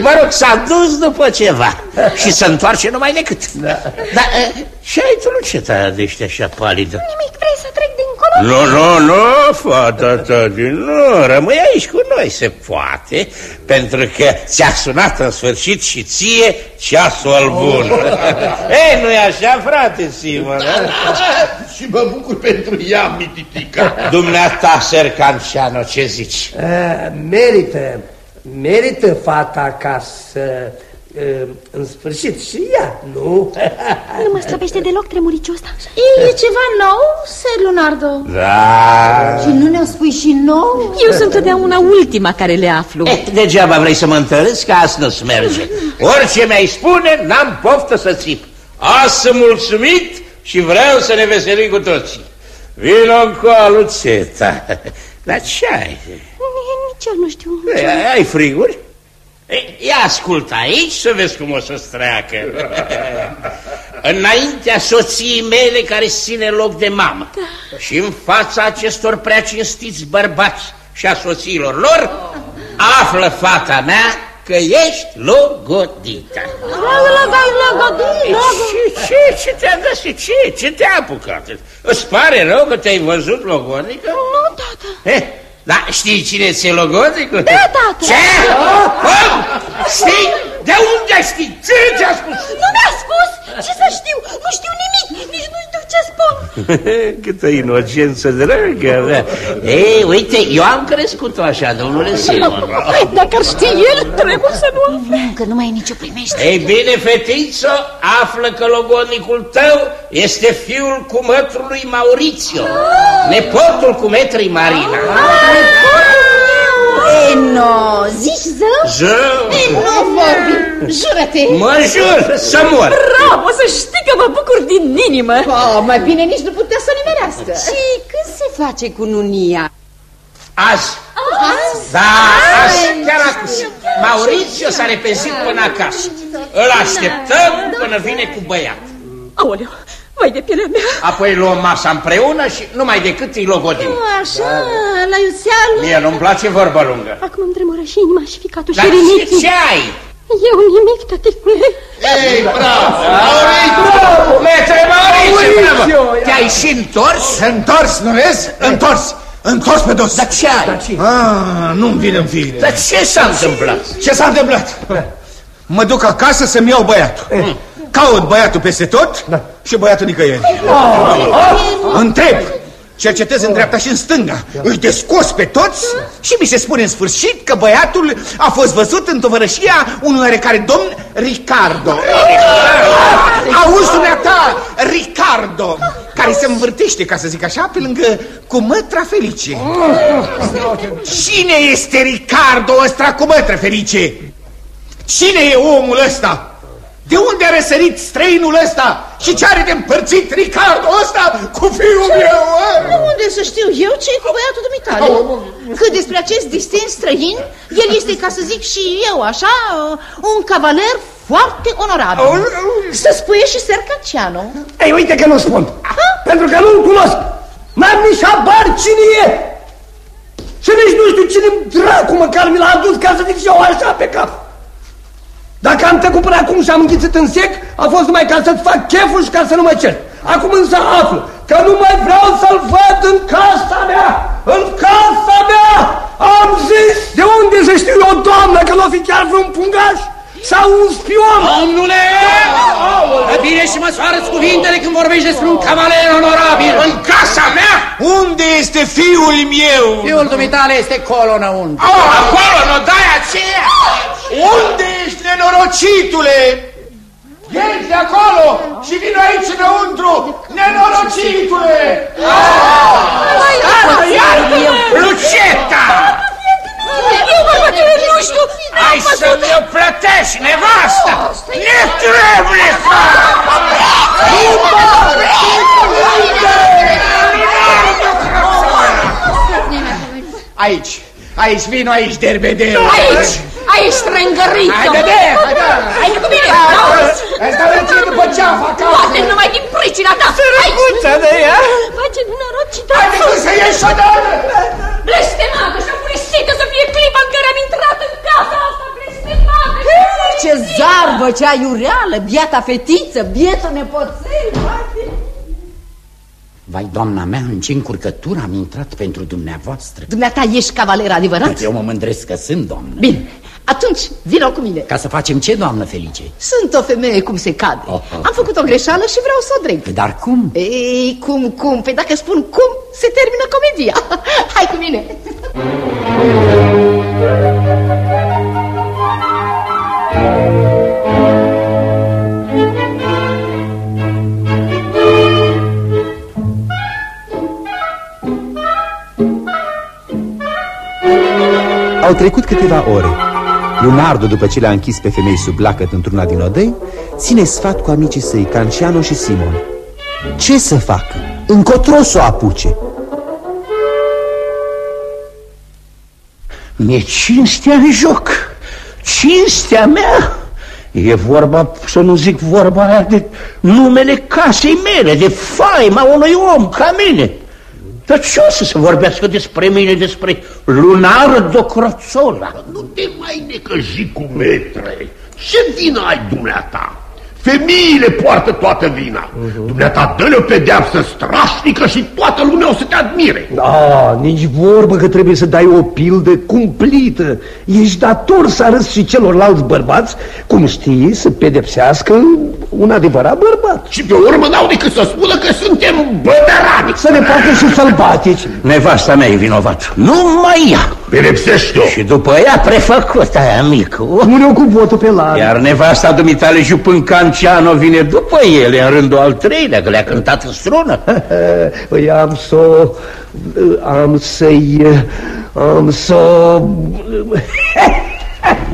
Mă rog, s-a dus după ceva. Și se întoarce numai decât. Da. Dar ce ai tu, Luceta, de ești așa palidă? Nimic, vrei să trec dincolo? Nu, nu, nu, fata ta, nu, rămâi aici cu noi, se poate, pentru că ți-a sunat în sfârșit și ție ceasul bun. Ei, nu-i așa, frate Simon? Și mă bucur pentru ea, mititica. Dumneata, Sercanceano, ce zici? Uh, merită, merită fata ca să, uh, în sfârșit, și ea, nu? Nu mă slăbește deloc tremuriciul ăsta. E ceva nou, Ser Lunardo? Da. Și nu ne-o spui și nou? Eu sunt totdeauna ultima care le aflu. Eh, degeaba vrei să mă întărâți, că asta nu-ți merge. Orice mi-ai spune, n-am poftă să țip. Azi sunt mulțumit și vreau să ne veselim cu toții. Vino cu aluțeta. Dar ce ai? Nici eu nu știu. Ei, Ai friguri? Ei, Ia ascultă aici să vezi cum o să-ți treacă. Înaintea soției mele care îți ține loc de mamă și în fața acestor prea cinstiți bărbați și a soțiilor lor, află fata mea că ești logodită. Ce, ce, ce te-a găsit? Ce, ce te-a apucat? Îți pare rău că te-ai văzut logodică? Nu, tată. Eh, da, știi cine ți-e logodicul? Da, tată. Ce? Cum? Știi? De unde știi? Ce ți-a spus? Nu mi-a spus! Ce să știu? Nu știu nimic, nici nu știu ce spun. Câtă inocență dragă mea. Ei, uite, eu am crescut-o așa, domnule Simon. Dacă ar ști el, trebuie să nu afle. Că nu mai e nicio primește. Ei bine, fetiță, află că logodnicul tău este fiul cumătrului Maurițio, nepotul cumetrei Marina. E, no, zici zău? Zău! E, nu vorbi, jură-te! Mă jur să mor! Bravo, să știi că mă bucur din inimă. Oh, mai bine nici nu putea să o nimerească. Și când se face cu nunia? Azi! Da, azi, chiar acum. Maurițiu s-a repezit până acasă. Îl așteptăm până vine cu băiat. Aoleu, vai de pielea mea. Apoi luăm masa împreună și numai decât îi logodim. Așa, la iuțeală. Mie nu-mi place vorba lungă. Acum îmi tremură și inima și ficatul Dar și ce, rinichii. ce ai? Eu nimic, tăticule. Ei, bravo! Bravo! Metre Maurițiu, bravo! Te-ai și întors? Întors, nu vezi? Întors! Întors pe dos! Dar ce ai? Ah, nu-mi vine în fire. Dar ce s-a întâmplat? Ce s-a întâmplat? Mă duc acasă să-mi iau băiatul. Caut băiatul peste tot și băiatul nicăieri. Întreb, cercetez în dreapta și în stânga, îi descos pe toți și mi se spune în sfârșit că băiatul a fost văzut în tovărășia unui oarecare domn Ricardo. Auzi dumneata, Ricardo, care se învârtește, ca să zic așa, pe lângă cumătra Felice. Cine este Ricardo ăsta cumătră Felice? Cine e omul ăsta? De unde a răsărit străinul ăsta? Și ce are de împărțit Ricardo ăsta cu fiul meu? Nu unde să știu eu ce cu băiatul dumitale. Că despre acest distin străin, el este, ca să zic și eu așa, un cavaler foarte onorabil. Să spuie și Sercaciano. Ei, uite că nu spun. Pentru că nu-l cunosc. N-am nici habar cine e. Și nici nu știu cine dracu măcar mi l-a adus ca să zic și eu așa pe cap. Dacă am tăcut până acum și am înghițit în sec, a fost numai ca să-ți fac cheful și ca să nu mă cer. Acum însă aflu că nu mai vreau să-l văd în casa mea! În casa mea! Am zis! De unde să știu eu, doamnă, că nu o fi chiar vreun pungaș? Sau un spion? Domnule! Bine și măsoară-ți cuvintele când vorbești despre un cavaler onorabil. În casa mea? Unde este fiul meu? Fiul dumitale este colo înăuntru. Oh, acolo, în odaia aceea? Unde ești, nenorocitule? Ieși de acolo și vin aici înăuntru, nenorocitule! Luceta! Eu, bărbătule, nu știu! Ai să mi-o plătești, nevastă! Netrebnică! Aici, aici, vino aici, derbedeu! Aici! Aici, strângărită! Hai, de Hai cu mine! Asta merge după ceafa acasă! Poate numai din pricina ta! Sărăcuța de ea! Face nenorocită! Haide să ieși odată! Blestemată și apurisită să fie clipa în care am intrat în casa asta! Blestemată! Ce zarbă, ce aiureală, biata fetiță, bietul nepoțel, Vai, doamna mea, în ce încurcătură am intrat pentru dumneavoastră Dumneata ești cavaler adevărat? Eu mă mândresc că sunt, doamnă Bine, atunci vină cu mine Ca să facem ce, doamnă Felice? Sunt o femeie cum se cade Oh, oh. Am făcut o greșeală și vreau să o dreg Dar cum? Ei, cum, cum? Păi dacă spun cum, se termină comedia Hai cu mine Au trecut câteva ore. Lunardo, după ce le-a închis pe femei sub lacăt într-una din odăi, ține sfat cu amicii săi, Canciano și Simon. Ce să facă? Încotro să o apuce. Mi-e cinstea în joc. Cinstea mea. E vorba, să nu zic vorba aia de numele casei mele, de faima unui om ca mine. Dar ce o să se vorbească despre mine, despre Lunardo Croțola? Nu te mai necăji cu metre. Ce vină ai dumneata? Femeile poartă toată vina. Dumneata dă-le o pedeapsă strașnică și toată lumea o să te admire. Da, nici vorbă că trebuie să dai o pildă cumplită. Ești dator să arăți și celorlalți bărbați cum știi să pedepsească un adevărat bărbat. Și pe urmă n-au decât să spună că suntem bădărani. Să ne facă și sălbatici. Nevasta mea e vinovat. Nu mai ea. Pedepsește-o. Și după ea prefăcut aia mică. Pune-o cu botul pe la. Iar nevasta dumitale Jupân Canciano vine după ele în rândul al treilea, că le-a cântat în strună. Păi am să am să-i am să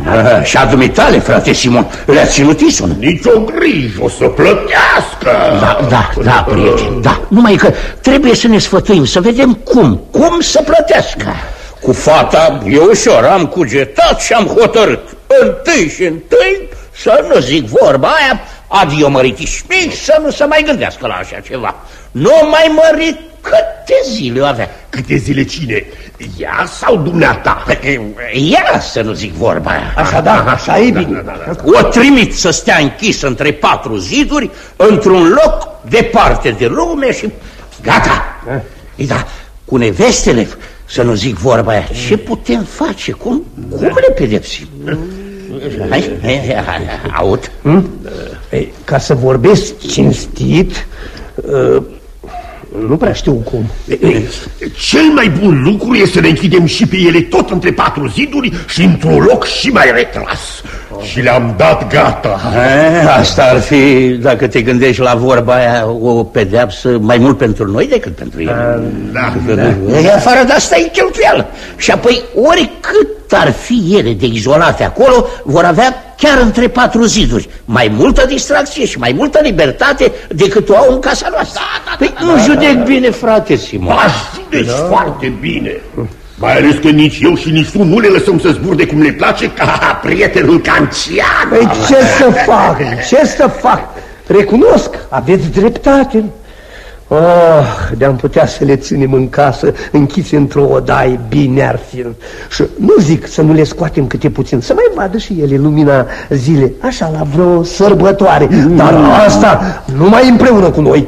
Ah, Și a dumitale, frate Simon, le-a ținut isun. Nici o grijă, o să plătească. Da, da, da, prieten, da. Numai că trebuie să ne sfătuim, să vedem cum, cum să plătească. Cu fata e ușor, am cugetat și am hotărât. Întâi și întâi să nu zic vorba aia, adio măritiși mici, să nu se mai gândească la așa ceva. Nu mai mărit câte zile o avea. Câte zile cine? Ea sau dumneata? Ea să nu zic vorba aia. Așa da, așa e bine. O trimit să stea închisă între patru ziduri, într-un loc departe de lume și gata. E da, cu nevestele, să nu zic vorba aia, ce putem face? Cum, cum le pedepsim? Hai, hai, hai, hai, aud. Hm? Ei, ca să vorbesc cinstit, uh, nu prea știu cum. Cel mai bun lucru este să ne închidem și pe ele tot între patru ziduri și într-un loc și mai retras. Și le-am dat gata. E, asta ar fi, dacă te gândești la vorba aia, o pedeapsă mai mult pentru noi decât pentru ele. Da, E, afară de asta e cheltuială. Și apoi, oricât ar fi ele de izolate acolo, vor avea chiar între patru ziduri. Mai multă distracție și mai multă libertate decât o au în casa noastră. Da, da, da, păi, nu judec bine, frate Simon. Ba, deci da. foarte bine. Mai ales că nici eu și nici tu nu le lăsăm să zburde cum le place ca prietenul Cancian. Păi ce să fac? Ce să fac? Recunosc, aveți dreptate. Oh, de-am putea să le ținem în casă, închise într-o odaie, bine ar fi. Și nu zic să nu le scoatem câte puțin, să mai vadă și ele lumina zile, așa la vreo sărbătoare, dar asta numai împreună cu noi.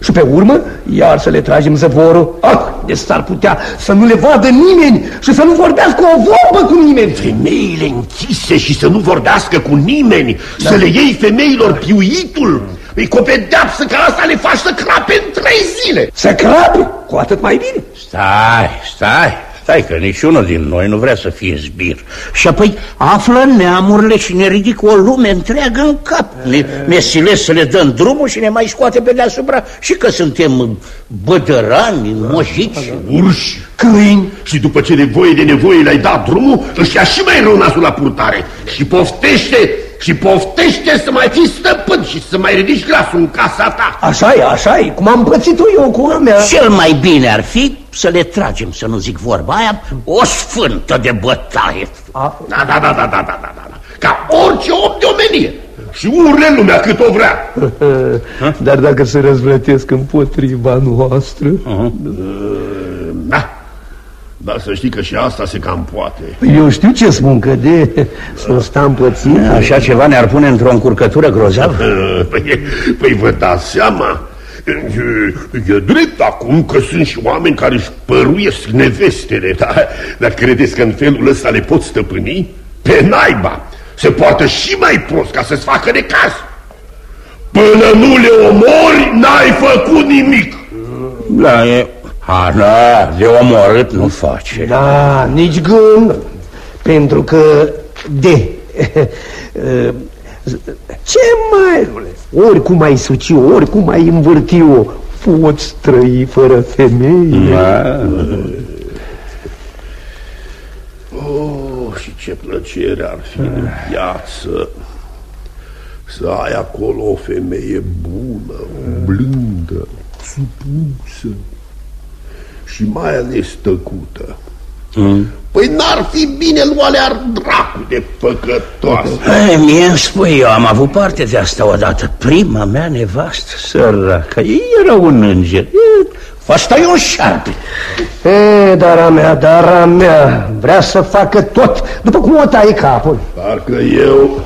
Și pe urmă, iar să le tragem zăvorul. Ah, de s-ar putea să nu le vadă nimeni și să nu vorbească o vorbă cu nimeni. Femeile închise și să nu vorbească cu nimeni, da. să le iei femeilor piuitul. E cu o pedeapsă ca asta le faci să crape în trei zile. Să crape? Cu atât mai bine. Stai, stai. Stai că niciunul din noi nu vrea să fie zbir. Și apoi află neamurile și ne ridică o lume întreagă în cap. Ne, ne silesc să le dăm drumul și ne mai scoate pe deasupra și că suntem bădărani, mojici. Urși, câini. Și după ce nevoie de nevoie le-ai dat drumul, își ia și mai rău nasul la purtare și poftește și poftește să mai fii stăpân și să mai ridici glasul în casa ta. Așa e, așa e, cum am pățit-o eu cu mea. Cel mai bine ar fi să le tragem, să nu zic vorba aia, o sfântă de bătaie. A? Da, da, da, da, da, da, da, da, ca orice om de omenie. Și urle lumea cât o vrea Dar dacă se răzvrătesc împotriva noastră uh -huh. Da Dar să știi că și asta se cam poate Eu știu ce spun că de Să uh. stăm puțin Așa ceva ne-ar pune într-o încurcătură grozavă uh, Păi, păi vă dați seama E drept acum că sunt și oameni care își păruiesc nevestele, dar, dar credeți că în felul ăsta le pot stăpâni? Pe naiba! Se poate și mai prost ca să-ți facă de caz. Până nu le omori, n-ai făcut nimic. Da, e... A, da, de omorât nu face. Da, nici gând, pentru că de... Ce mai, oricum ai suci oricum ai învârti-o, poți trăi fără femeie. Da. Oh, și ce plăcere ar fi în viață să ai acolo o femeie bună, blândă, supusă și mai ales tăcută. Mm. Păi n-ar fi bine luale ar dracu de păcătoasă. Ei, mie îmi spui, eu am avut parte de asta odată. Prima mea nevastă, săracă, era un înger. Asta e un șarpe. E, dara mea, dara mea, vrea să facă tot, după cum o tai capul. Parcă eu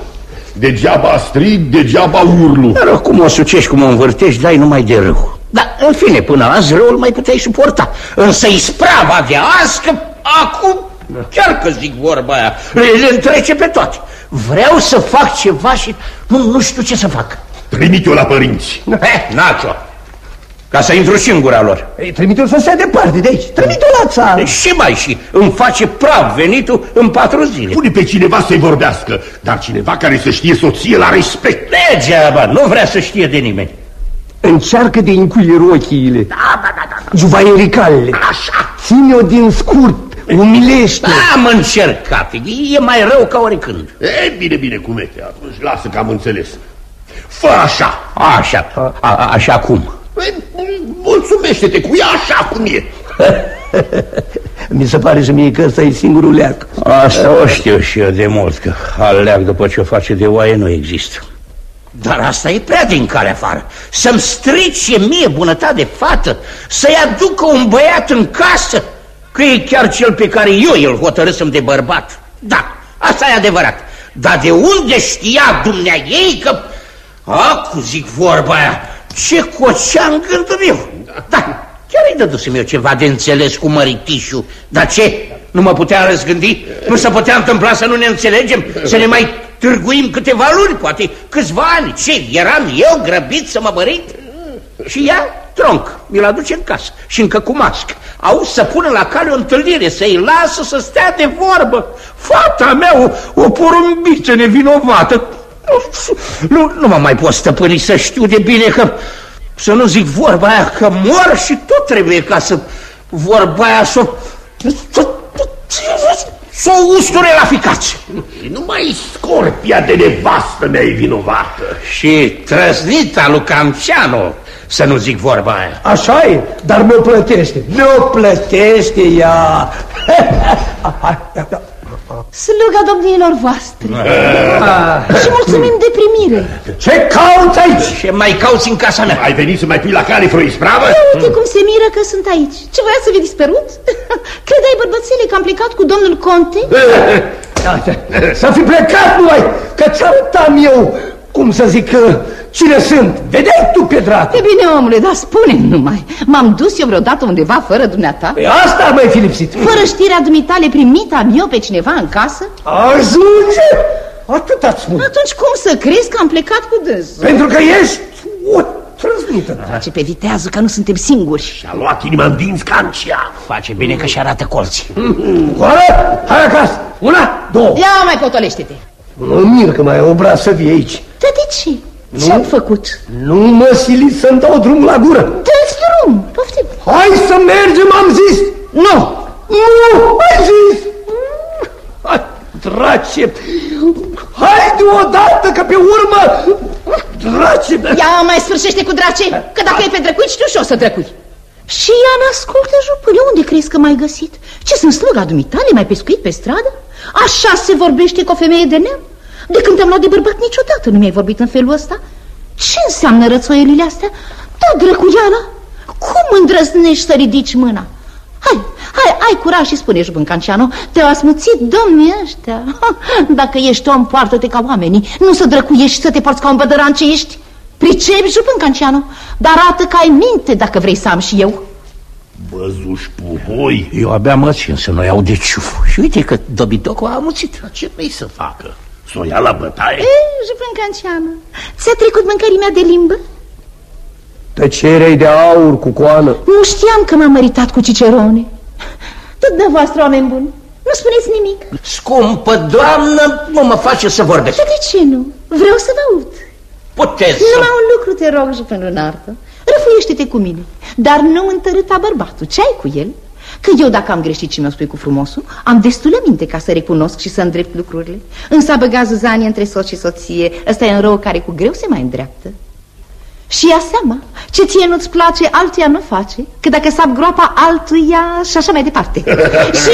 degeaba strig, degeaba urlu. Dar cum o sucești, cum o învârtești, dai numai de rău. Dar, în fine, până azi răul mai puteai suporta. Însă isprava de azi, că acum Chiar că zic vorba aia, le întrece pe toate. Vreau să fac ceva și nu, nu știu ce să fac. Trimite-o la părinți. He, Nacio, ca să intru și în gura lor. Trimite-o să stea departe de aici, trimite-o la țară. Și mai și îmi face praf venitul în patru zile. Pune pe cineva să-i vorbească, dar cineva care să știe soție la respect. Degeaba, nu vrea să știe de nimeni. Încearcă de încuier ochiile. Da, da, da, da. Juvaiericalele. Așa. Ține-o din scurt Umilește! Am încercat, e mai rău ca oricând. E, bine, bine, cum e, atunci lasă că am înțeles. Fă așa! Așa, a, a, așa cum? Păi, mulțumește-te cu ea așa cum e. Mi se pare și mie că ăsta e singurul leac. Asta o știu și eu de mult, că al leac după ce o face de oaie nu există. Dar asta e prea din care afară. Să-mi strice mie bunătate de fată, să-i aducă un băiat în casă, Că e chiar cel pe care eu îl hotărâsem de bărbat. Da, asta e adevărat. Dar de unde știa dumnea ei că... Acu, zic vorba aia, ce cocea în gândul meu. Da, chiar îi dădusem eu ceva de înțeles cu măritișul. Dar ce? Nu mă putea răzgândi? Nu se putea întâmpla să nu ne înțelegem? Să ne mai târguim câteva luni, poate câțiva ani? Ce, eram eu grăbit să mă mărit? Și ea tronc, mi-l aduce în casă și încă cu mască. Au să pună la cale o întâlnire, să-i lasă să stea de vorbă. Fata mea, o, o porumbiță nevinovată. Nu, nu, nu mă mai pot stăpâni să știu de bine că, să nu zic vorba aia, că mor și tot trebuie ca să vorba aia să... să o usture la ficați. Numai scorpia de nevastă mea e vinovată. Și trăznita lui Canciano, să nu zic vorba aia. Așa e, dar mi-o plătește. Mi-o plătește ea. Sluga domniilor voastre. Și mulțumim de primire. Ce cauți aici? Ce mai cauți în casa mea? Ai venit să mai pui la cale vreo ispravă? Ia uite cum se miră că sunt aici. Ce voia să vi dispărut? Credeai, bărbățele, că am plecat cu domnul Conte? Să fi plecat numai, că ți-arătam eu, cum să zic, cine sunt. Vedeai tu pe dracu. E bine, omule, dar spune numai. M-am dus eu vreodată undeva fără dumneata? Păi asta ar mai fi lipsit. Fără știrea dumitale primit am eu pe cineva în casă? Ajunge! Atât ați spun. Atunci cum să crezi că am plecat cu dâns? Pentru că ești o trăznită. Face pe vitează că nu suntem singuri. Și-a luat inima în dinți Cancia. Face bine că și arată colții. Coară, hai acasă. Una, două. Ia mai potolește-te. Mă mir că mai ai obraz să vii aici. Dar de ce? Ce-am făcut? Nu mă siliți să-mi dau drumul la gură. Dă-ți drum, poftim. Hai să mergem, am zis. Nu. Nu, ai zis. Hai, drace. Hai deodată, că pe urmă... Drace. Ia mai sfârșește cu drace, că dacă e pe drăcuit, știu și o să drăcui. Și ea n-ascultă, jupâne, unde crezi că m-ai găsit? Ce sunt sluga dumitale, mai pescuit pe stradă? Așa se vorbește cu o femeie de neam? De când te-am luat de bărbat niciodată nu mi-ai vorbit în felul ăsta? Ce înseamnă rățoielile astea? Da, drăcuiala, cum îndrăznești să ridici mâna? Hai, hai, ai curaj și spune, Jupân Canciano, te-au asmuțit domnii ăștia. Dacă ești om, poartă-te ca oamenii, nu să drăcuiești, să te porți ca un bădăran ce ești. Pricepi, Jupân Canciano, dar arată că ai minte dacă vrei să am și eu. Văzuși puhoi. Eu abia mă țin să nu iau de ciuf. Și uite că dobitocul a amuțit. Ce vrei să facă? Să o ia la bătaie? Ei, Jupân Canciano, ți-a trecut mâncărimea de limbă? Tăcerei de aur cu coană. Nu știam că m-am măritat cu Cicerone. Tot dumneavoastră, oameni buni, nu spuneți nimic. Scumpă doamnă, nu mă face să vorbesc. Dar de ce nu? Vreau să vă aud. Puteți să... Numai un lucru te rog, Jupân Lunartă. Răfuiește-te cu mine, dar nu întărâta bărbatul. Ce ai cu el? Că eu, dacă am greșit și mi-o spui cu frumosul, am destulă minte ca să recunosc și să îndrept lucrurile. Însă a băgat zuzanie între soț și soție, ăsta e un rău care cu greu se mai îndreaptă. Și ia seama, ce ție nu-ți place, altuia nu face, că dacă sap groapa altuia și așa mai departe. și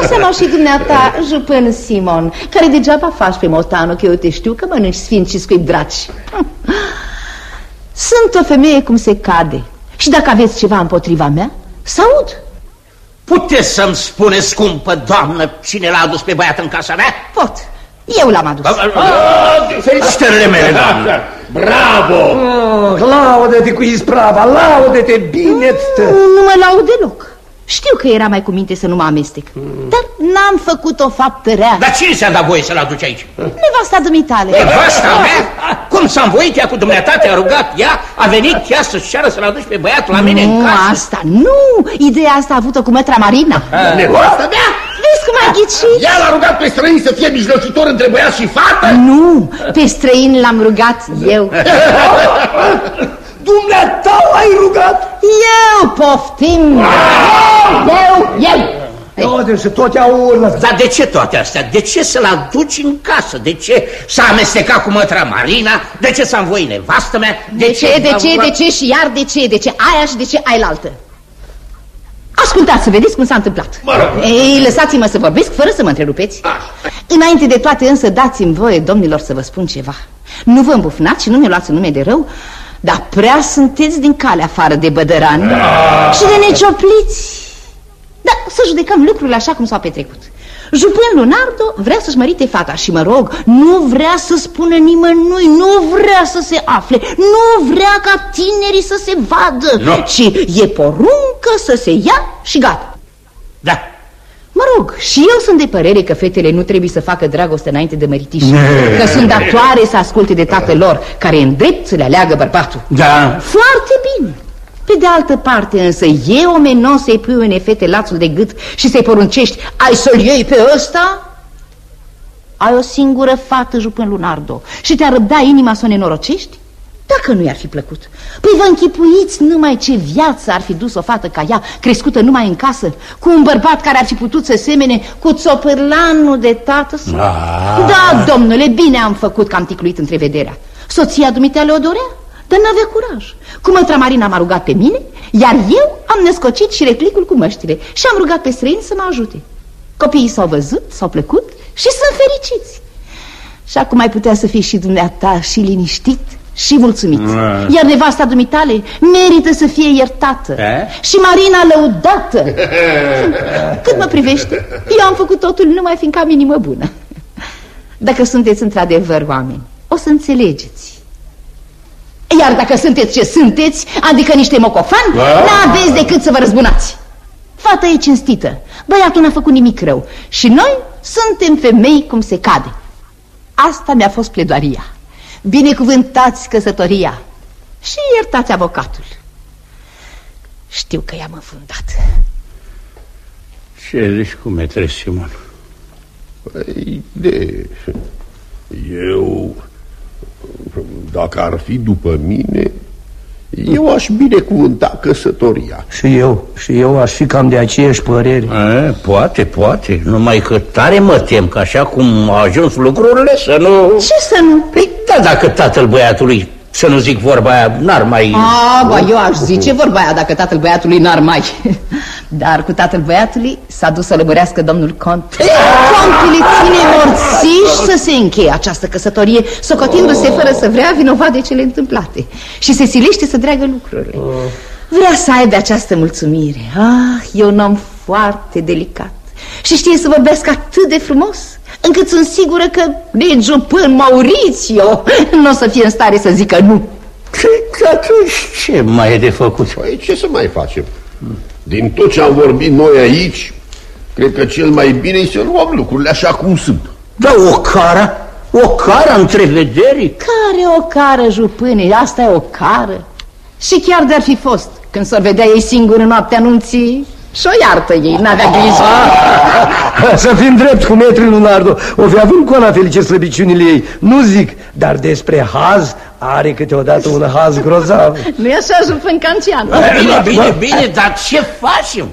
ia seama și dumneata, jupân Simon, care degeaba faci pe motanu, că eu te știu că mănânci sfinți și scuip draci. Sunt o femeie cum se cade și dacă aveți ceva împotriva mea, să aud. Puteți să-mi spune, scumpă doamnă, cine l-a adus pe băiat în casa mea? Pot. Eu l-am adus. Felicitările mele, doamnă. Bravo! Oh, laudă-te cu isprava, laudă-te bine -ți. Nu mă laud deloc. Știu că era mai cu minte să nu mă amestec, dar n-am făcut o faptă rea. Dar cine ți-a dat voie să-l aduci aici? Nevasta dumitale. Nevasta mea? Cum s-a învoit ea cu dumneata, te-a rugat ea? A venit ea să-și ceară să-l aduci pe băiatul la mine nu, în casă? asta nu! Ideea asta a avut-o cu mătra Marina. Nevasta mea? Vezi cum ai ghicit? Ea l-a rugat pe străin să fie mijlocitor între băiat și fată? Nu, pe străin l-am rugat eu. Dumneata ai rugat? Eu poftim! Eu, eu! Toate și tot ea urlă. Dar de ce toate astea? De ce să-l aduci în casă? De ce s-a amestecat cu mătra Marina? De ce s-a învoit nevastă mea? De ce, de ce, de ce și iar de ce? De ce aia și de ce ai altă? Ascultați să vedeți cum s-a întâmplat. Ei, lăsați-mă să vorbesc fără să mă întrerupeți. Înainte de toate însă dați-mi voie, domnilor, să vă spun ceva. Nu vă îmbufnați și nu mi luați în nume de rău, dar prea sunteți din cale afară de bădărani și de neciopliți. Da, să judecăm lucrurile așa cum s-au petrecut. Jupân Lunardo vrea să-și mărite fata și, mă rog, nu vrea să spună nimănui, nu vrea să se afle, nu vrea ca tinerii să se vadă, Nu. ci e poruncă să se ia și gata. Da. Mă rog, și eu sunt de părere că fetele nu trebuie să facă dragoste înainte de măritiș, că sunt datoare să asculte de tatăl lor, care în drept să le aleagă bărbatul. Da. Foarte bine. Pe de altă parte însă e omenos să-i pui unei fete lațul de gât și să-i poruncești Ai să-l iei pe ăsta? Ai o singură fată, Jupân Lunardo, și te-a răbda inima să o nenorocești? Dacă nu i-ar fi plăcut. Păi vă închipuiți numai ce viață ar fi dus o fată ca ea Crescută numai în casă Cu un bărbat care ar fi putut să semene Cu țopârlanul de tată său. Ah. Da, domnule, bine am făcut că am ticluit întrevederea. Soția dumitale o dorea dar n-avea curaj. Cu mătra Marina m-a rugat pe mine Iar eu am născocit și reclicul cu măștile Și am rugat pe străini să mă ajute. Copiii s-au văzut, s-au plăcut Și sunt fericiți. Și acum ai putea să fii și dumneata Și liniștit și mulțumit Mm. Iar nevasta dumitale merită să fie iertată. E? Și Marina lăudată. Cât mă privește Eu am făcut totul numai fiindcă am inimă bună. Dacă sunteți într-adevăr oameni O să înțelegeți. Iar dacă sunteți ce sunteți Adică niște mocofani Da. N-aveți decât să vă răzbunați. Fata e cinstită. Băiatul n-a făcut nimic rău. Și noi suntem femei cum se cade. Asta mi-a fost pledoaria Binecuvântați căsătoria Și iertați avocatul Știu că i-am înfundat Ce zici cu metre Simon? Păi, de... Eu, dacă ar fi după mine, eu aș binecuvânta căsătoria. Și eu, și eu aș fi cam de aceeași părere E, poate, poate Numai că tare mă tem că așa cum au ajuns lucrurile să nu... Ce să nu? Păi da, dacă tatăl băiatului, să nu zic vorba aia, n-ar mai... A, ba, eu aș zice vorba aia dacă tatăl băiatului n-ar mai. Dar cu tatăl băiatului s-a dus să lămurească domnul cont Contul îi ține morțiși să se încheie această căsătorie Socotindu-se fără să vrea vinovat de cele întâmplate. Și se silește să dreagă lucrurile. Vrea să aibă această mulțumire. Ah, e un om foarte delicat. Și știe să vorbească atât de frumos Încât sunt sigură că regiul până Maurițio Nu o să fie în stare să zică nu Ce, atunci ce mai e de făcut? Păi ce să mai facem? Din tot ce am vorbit noi aici, cred că cel mai bine e să luăm lucrurile așa cum sunt. Da, o cară? O cară întrevederii? Care o cară, jupâne, asta e o cară Și chiar de-ar fi fost Când s-or vedea ei singuri în noaptea anunții Și-o iartă ei, n-avea grijă. Să fim drept cu metri Lunardo O fi având coana felice slăbiciunile ei. Nu zic, dar despre haz Are câteodată un haz grozav. Nu-i așa, jupân cancian. Bine, bine, bine, dar ce facem?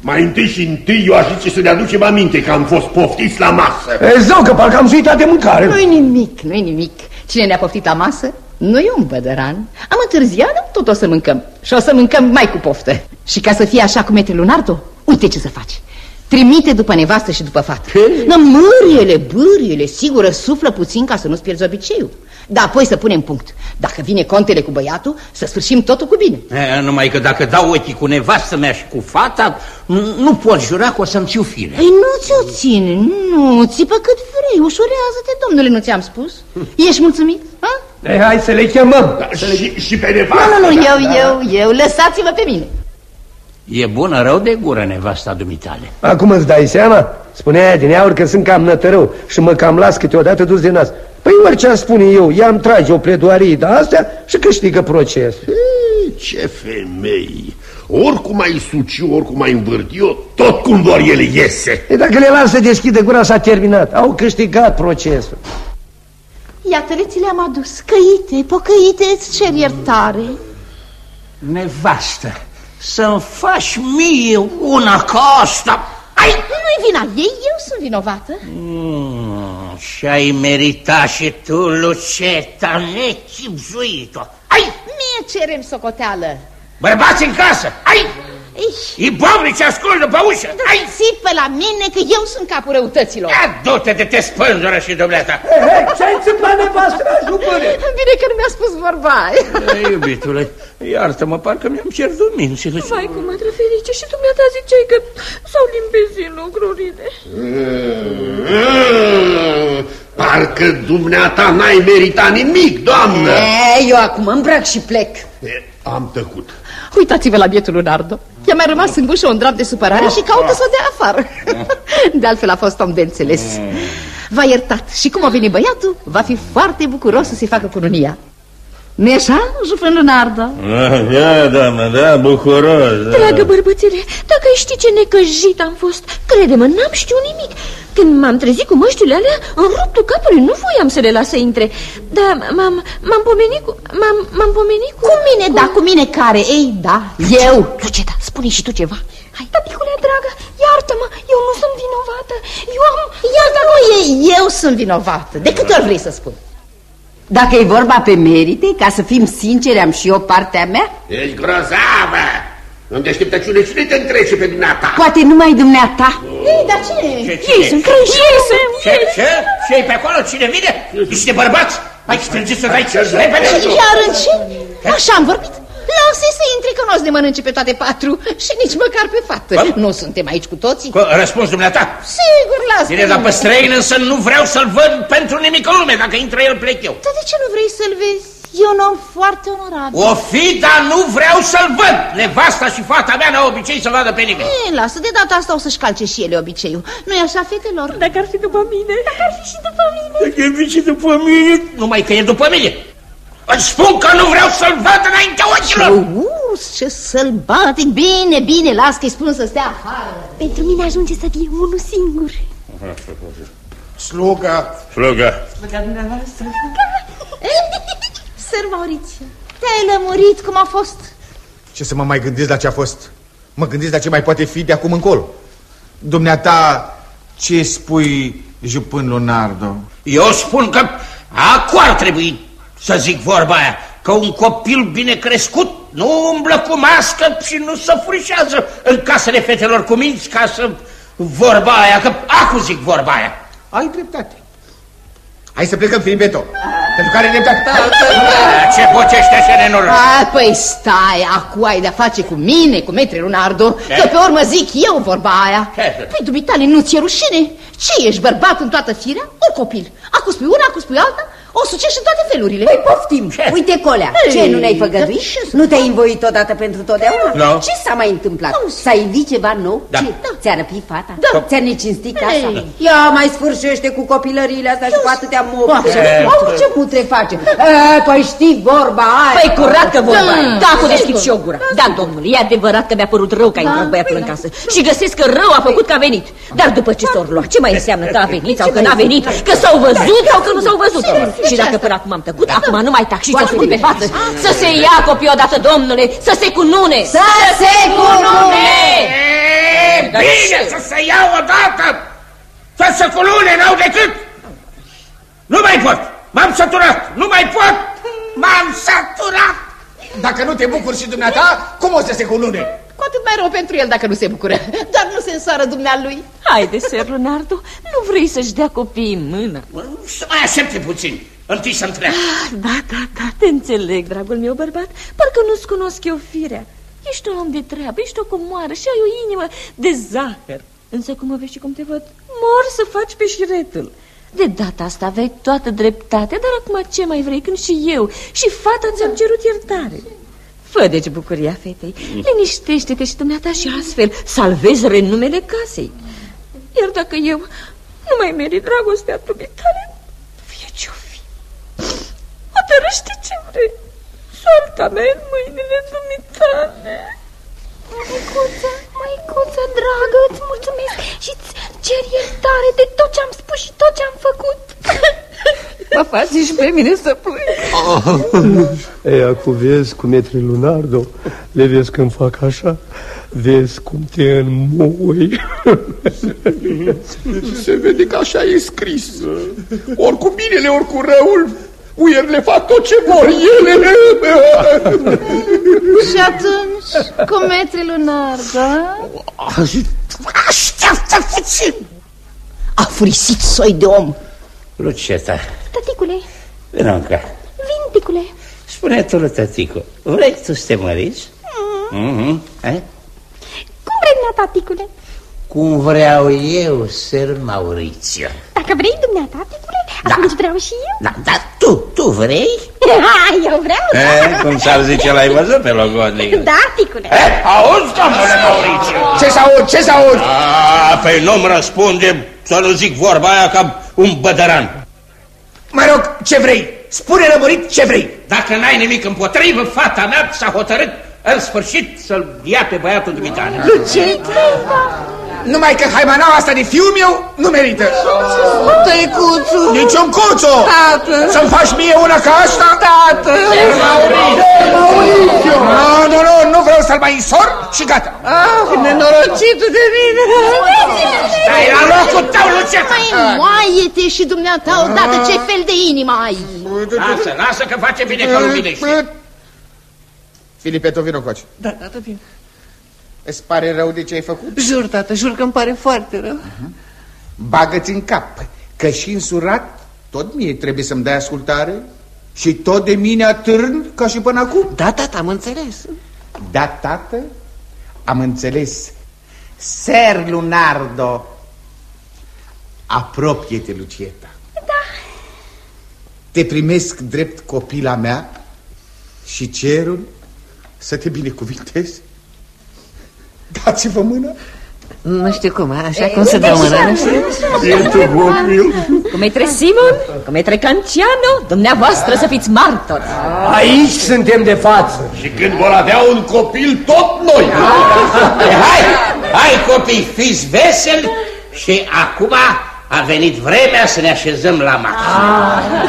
Mai întâi și întâi eu aș zice să ne aducem aminte că am fost poftiți la masă. E zău că parcă am suitat de mâncare. Nu-i nimic, nu-i nimic. Cine ne-a poftit la masă? Nu e un bădăran. Am întârziat, dar tot o să mâncăm. Și o să mâncăm mai cu poftă. Și ca să fie așa cum e Lunardo Uite ce să faci. Trimite după nevastă și după fată. Nă, mâriele, bâriele, sigură, suflă puțin ca să nu-ți pierzi obiceiul. Dar apoi să punem punct. Dacă vine contele cu băiatul, să sfârșim totul cu bine. E, numai că dacă dau ochii cu nevastă mea și cu fata, n- nu pot jura că o să-mi țiu fire. Ei, nu ți-o ține, nu, țipă cât vrei, ușurează-te, domnule, nu ți-am spus? Ești mulțumit? Ha? Ei, hai să le chemăm Da, și, și pe nevastă. Nu, nu, nu, eu, eu, eu, lăsați-vă pe mine E bună rău de gură nevasta dumitale. Acum îți dai seama? Spunea aia din aur că sunt cam nătărău Și mă cam las câteodată dus de nas Păi orice am spune eu, ea îmi trage o pledoarie de astea Și câștigă procesul Ei, Ce femei! Oricum ai suci, oricum ai învârti eu, tot cum doar ele iese. E dacă le las să deschidă gura s-a terminat Au câștigat procesul Iată-le ți le-am adus, căite, pocăite, îți cer iertare. Nevastă, să-mi faci mie una ca asta. Ai, nu-i vina ei, eu sunt vinovată. Mm, și-ai meritat și tu, Luceta, nechipzuit-o. Ai, Mie cerem socoteală. Bărbați în casă, ai, Ei, ibovnici ascultă pe ușă, ai. țipă la mine că eu sunt capul răutăților Ia du-te de te spânzură și dumneata. Ce-ai țâmplat nevastă mea, jupâne? Bine că nu mi-a spus vorba aia. Ei, Iubitule, iartă-mă, parcă mi-am pierdut mințile. Vai cu mătră ferice și dumneata ziceai că s-au limpezit lucrurile. Mm, Parcă dumneata n-ai meritat nimic, doamnă. E, eu acum îmbrac și plec. E, Am tăcut. Uitați-vă la bietul Leonardo I-a mai rămas în bușă un drap de supărare și caută să o dea afară. De altfel a fost om de înțeles. V-a iertat. Și cum a venit băiatul Va fi foarte bucuros să se facă cununia nu-i așa, Jufân Lunardo? Ah, Da, doamnă, da, bucuros da. Dragă bărbățele, dacă ai ști ce necăjit am fost, crede-mă, n-am știut nimic. Când m-am trezit cu măștile alea, în ruptul capului nu voiam să le las să intre. Dar m-am, m-am pomenit cu... M-am, m-am pomenit cu... Cu mine, da, cu mine care? Ei, da, eu. Luceta, spune și tu ceva. Hai, taticule, dragă, iartă-mă, eu nu sunt vinovată. Eu am... Iartă, nu e, eu sunt vinovată. De câte ori vrei să spun? Dacă e vorba pe merite, ca să fim sinceri, am și eu partea mea? Ești grozavă! În deșteptăciune cine te întrece pe dumneata? Poate numai dumneata. Ei, dar ce? Ce, Ei ce? sunt creși, ei sunt... Ce, ce? ce e pe acolo? Cine vine? Niște bărbați? Hai, strângeți-o de aici, repede! Iar în ce? Așa am vorbit? Lasă-i să intre că nu o să ne mănânce pe toate patru și nici măcar pe fată. Cum? Nu suntem aici cu toții? Cu- Răspuns dumneata? Sigur, lasă. Bine, dar pe străin însă nu vreau să-l văd pentru nimic în lume. Dacă intră el, plec eu. Dar de ce nu vrei să-l vezi? E un om foarte onorabil. O fi, dar nu vreau să-l văd. Nevasta și fata mea n-au obicei să vadă pe nimeni. E, lasă, de data asta o să-și calce și ele obiceiul. Nu-i așa, fetelor? Dacă ar fi după mine, dacă ar fi și după mine. Dacă e vici după mine, numai că e după mine. Îți spun că nu vreau să-l văd înaintea ochilor. Uus, ce sălbatic! Bine, bine, las că-i spun să stea afară. Pentru mine ajunge să fie unul singur. Sluga. Slugă. Săr Maurițiu, te-ai lămurit cum a fost? Ce să mă mai gândesc la ce a fost? Mă gândesc la ce mai poate fi de acum încolo. Dumneata, ce spui, jupân Leonardo? Eu spun că acum ar trebui să zic vorba aia, că un copil bine crescut nu umblă cu mască și nu se frișează în casele fetelor cu minți ca să vorba aia, că acu zic vorba aia. Ai dreptate. Hai să plecăm, Filibeto. Pentru care dreptate. Ce bocește așa nenoră? A, păi stai, acu ai de-a face cu mine, cu metre Lunardo, Ce? că pe urmă zic eu vorba aia. Ce? Păi, dumitale, nu ți-e rușine? Ce, ești bărbat în toată firea? Un copil. Acu spui una, acu spui alta, o sucești în toate felurile. Păi poftim, uite colea, Ei, ce nu ne-ai făgăduit? dar ce să Nu te-ai învoit odată pentru totdeauna? Nu. Ce s-a mai întâmplat? S-a invit ceva nou? Da. Ce? Ți-a răpit fata? Da. Ți-a necinstit casa? Ei. Ia mai sfârșește cu copilăriile astea și cu atâtea mopte. Poate. Au, ce putre face? E, păi știi vorba aia. Păi curat că vorba Da. aia. Da, cu deschid și eu gura. Da, domnule, e adevărat că mi-a părut rău că a intrat băiatul în casă. Și găsesc că rău a făcut că a venit. Dar după ce s-au luat, ce mai înseamnă că a venit sau că n-a venit? Că s-au văzut sau că nu s-au văzut? Și dacă până acum am tăcut, acum nu mai tac și ce spune pe față. Să se ia copii odată, domnule, să se cunune! Să se cunune! E, Dar bine ce? să se ia odată! Să se culune, n-au decât! Nu mai pot! M-am săturat! Nu mai pot! M-am săturat! Dacă nu te bucuri și dumneata, cum o să se culune? Cu atât mai rău pentru el dacă nu se bucură. Dar nu se însoară dumnealui. Haide, Ser Leonardo, nu vrei să-și dea copiii în mână? Să mai aștepte puțin. Întâi să întreabă. Da, da, da, te înțeleg, dragul meu bărbat. Parcă nu-ți cunosc eu firea. Ești un om de treabă, ești o comoară și ai o inimă de zahăr. Însă cum mă vezi și cum te văd, mor să faci pe șiretul De data asta aveai toată dreptatea, dar acum ce mai vrei când și eu? Și fata ți-am cerut iertare. Fă deci bucuria fetei, liniștește-te și dumneata și astfel salvezi renumele casei. Iar dacă eu nu mai merit dragostea dumitale, fie ce-o fi Hotărăște ce vrei. Soarta mea e în mâinile dumitale. Măicuță, măicuță, dragă, îți mulțumesc și îți cer iertare de tot ce am spus și tot ce am făcut. Mă faci și pe mine să plâng. Ei, acum vezi cum e Lunardo, le vezi când fac așa, vezi cum te înmoi. Se vede că așa e scris. Ori cu binele, ori cu răul, uierile fac tot ce vor ele. Și atunci, cu metre Lunardo, Așteaptă puțin. a furisit soi de om. Luceta, Tăticule, vină încă. vin, ticule. Spune tu, lui tăticu, vrei tu să te măriți? Mm -hmm. eh? Cum vrei dumneata, ticule? Cum vreau eu, Ser Maurițiu. Dacă vrei dumneata, ticule, Da. atunci vreau și eu. Da, dar tu, tu vrei? Ha, eu vreau, da. Eh, cum s-ar zice, l-ai văzut pe logodnic? Da, ticule. Eh, auzi, domnule Maurițiu? Ce s-aud, ce s-aud? A, păi nu-mi răspunde să nu zic vorba aia ca un bădăran. Mă rog, ce vrei? spune rămurit ce vrei. Dacă n-ai nimic împotrivă, fata mea s-a hotărât în sfârșit să-l ia pe băiatul dumitare. Lucetă? Numai că haimanaua asta de fiul meu nu merită. Tăicuțu! Nici un cuțu! Tată! Să-mi faci mie una ca asta? Tată! Mauricio! Nu, nu, nu, nu vreau să-l mai însor și gata. Ah, nenorocitul de mine! Stai la locul tău, Lucetă! Mai moaie-te și dumneata odată ce fel de inimă ai! Lasă, lasă că face bine că nu vine și... Filipe, tu vino coace. Da, tată, vin. Îți pare rău de ce ai făcut? Jur, tată, jur că îmi pare foarte rău. Bagă-ți în cap că și însurat tot mie trebuie să-mi dai ascultare și tot de mine atârn ca și până acum. Da, tată, am înțeles. Da, tată, am înțeles. Ser Lunardo, apropie-te, Lucieta. Da. Te primesc drept copila mea și cerul să te binecuvintez. Dați-vă mână. Nu știu cum, așa cum se dă mâna, nu știu. Bietul copil. Cometre Simon, cometre Canciano, dumneavoastră să fiți martori. Aici suntem de față. Și când vor avea un copil, tot noi. E, hai, hai copii, fiți veseli și acum a venit vremea să ne așezăm la masă.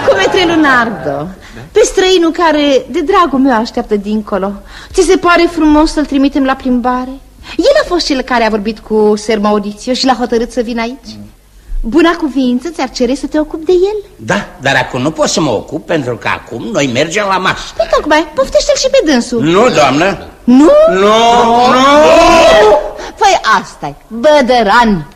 Cometre Lunardo, pe străinul care de dragul meu așteaptă dincolo, ți se pare frumos să-l trimitem la plimbare? El a fost cel care a vorbit cu Ser Mauricio și l-a hotărât să vină aici. Buna cuvință ți-ar cere să te ocupi de el? Da, dar acum nu pot să mă ocup pentru că acum noi mergem la masă. Păi tocmai, poftește-l și pe dânsul. Nu, doamnă. Nu? Nu, nu! Păi asta -i. bădăran.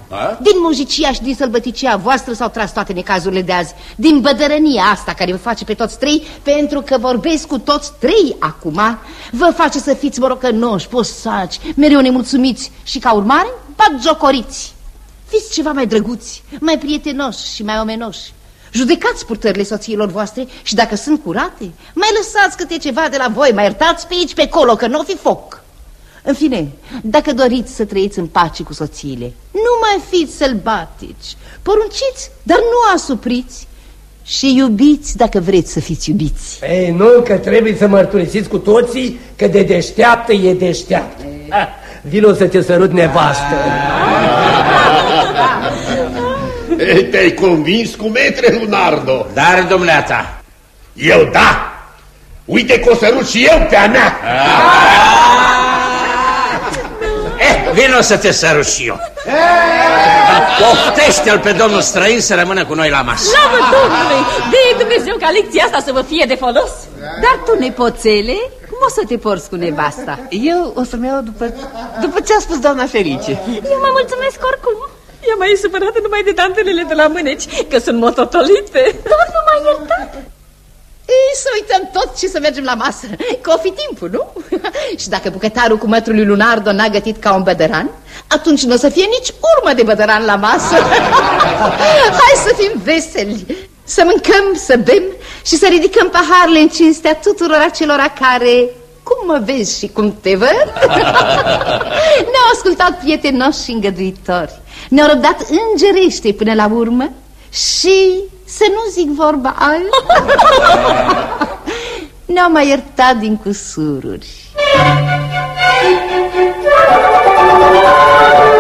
Din muzicia și din sălbăticia voastră s-au tras toate necazurile de azi. Din bădărănia asta care vă face pe toți trei, pentru că vorbesc cu toți trei acum, vă face să fiți morocănoși, posaci, mereu nemulțumiți și ca urmare, batjocoriți. Fiți ceva mai drăguți, mai prietenoși și mai omenoși. Judecați purtările soțiilor voastre și dacă sunt curate, mai lăsați câte ceva de la voi, mai iertați pe aici, pe acolo, că nu o fi foc. În fine, dacă doriți să trăiți în pace cu soțiile, nu mai fiți sălbatici, porunciți, dar nu asupriți și iubiți dacă vreți să fiți iubiți. Ei, nu, că trebuie să mărturisiți cu toții că de deșteaptă e deșteaptă. Ha, Vino să te sărut nevastă. Ei, Te-ai convins cu metre, Lunardo? Dar, dumneata, Eu da! Uite că o sărut și eu pe a mea! Eh, vino să te sărut și eu. Poftește-l pe domnul străin să rămână cu noi la masă. Slavă Domnului! De Dumnezeu ca lecția asta să vă fie de folos! Dar tu, nepoțele, cum o să te porți cu nevasta? Eu o să-mi iau după, după ce a spus doamna Felice. Eu mă mulțumesc oricum. E mai supărată numai de dantelele de la mâneci, că sunt mototolite. Tot nu m-ai iertat. Ei, să uităm tot și să mergem la masă, că o fi timpul, nu? și dacă bucătarul cu mătrului Lunardo n-a gătit ca un bădăran, atunci nu o să fie nici urmă de bădăran la masă. Hai să fim veseli, să mâncăm, să bem și să ridicăm paharele în cinstea tuturor acelora care, cum mă vezi și cum te văd, ne-au ascultat prietenoși și îngăduitori, ne-au răbdat îngerește până la urmă și să nu zic vorba altă, ne-au mai iertat din cusururi.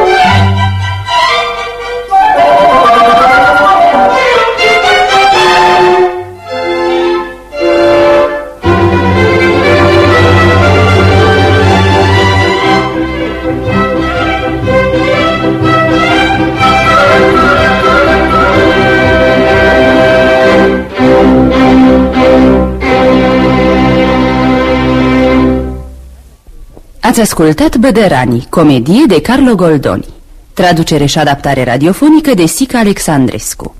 Ați ascultat Bădăranii, comedie de Carlo Goldoni. Traducere și adaptare radiofonică de Sica Alexandrescu.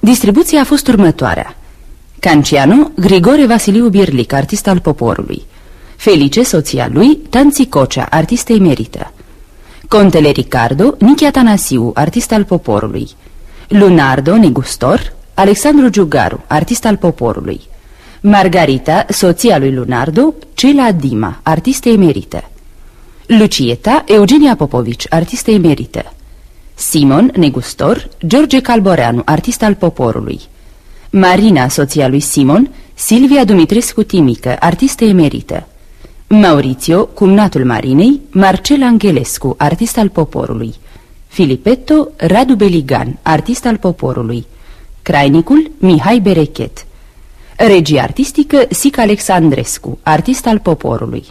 Distribuția a fost următoarea. Canciano, Grigore Vasiliu Birlic, artist al poporului. Felice, soția lui, Tanți Cocea, artistă emerită. Contele Ricardo, Nichi Atanasiu, artist al poporului. Lunardo, negustor, Alexandru Giugaru, artist al poporului. Margarita, soția lui Lunardo, Cela Dima, artistă emerită. Lucieta, Eugenia Popovici, artistă emerită. Simon, negustor, George Calboreanu, artist al poporului. Marina, soția lui Simon, Silvia Dumitrescu Timică, artistă emerită. Maurizio, cumnatul Marinei, Marcel Angelescu, artist al poporului. Filipetto, Radu Beligan, artist al poporului. Crainicul, Mihai Berechet. Regie artistică, Sic Alexandrescu, artist al poporului.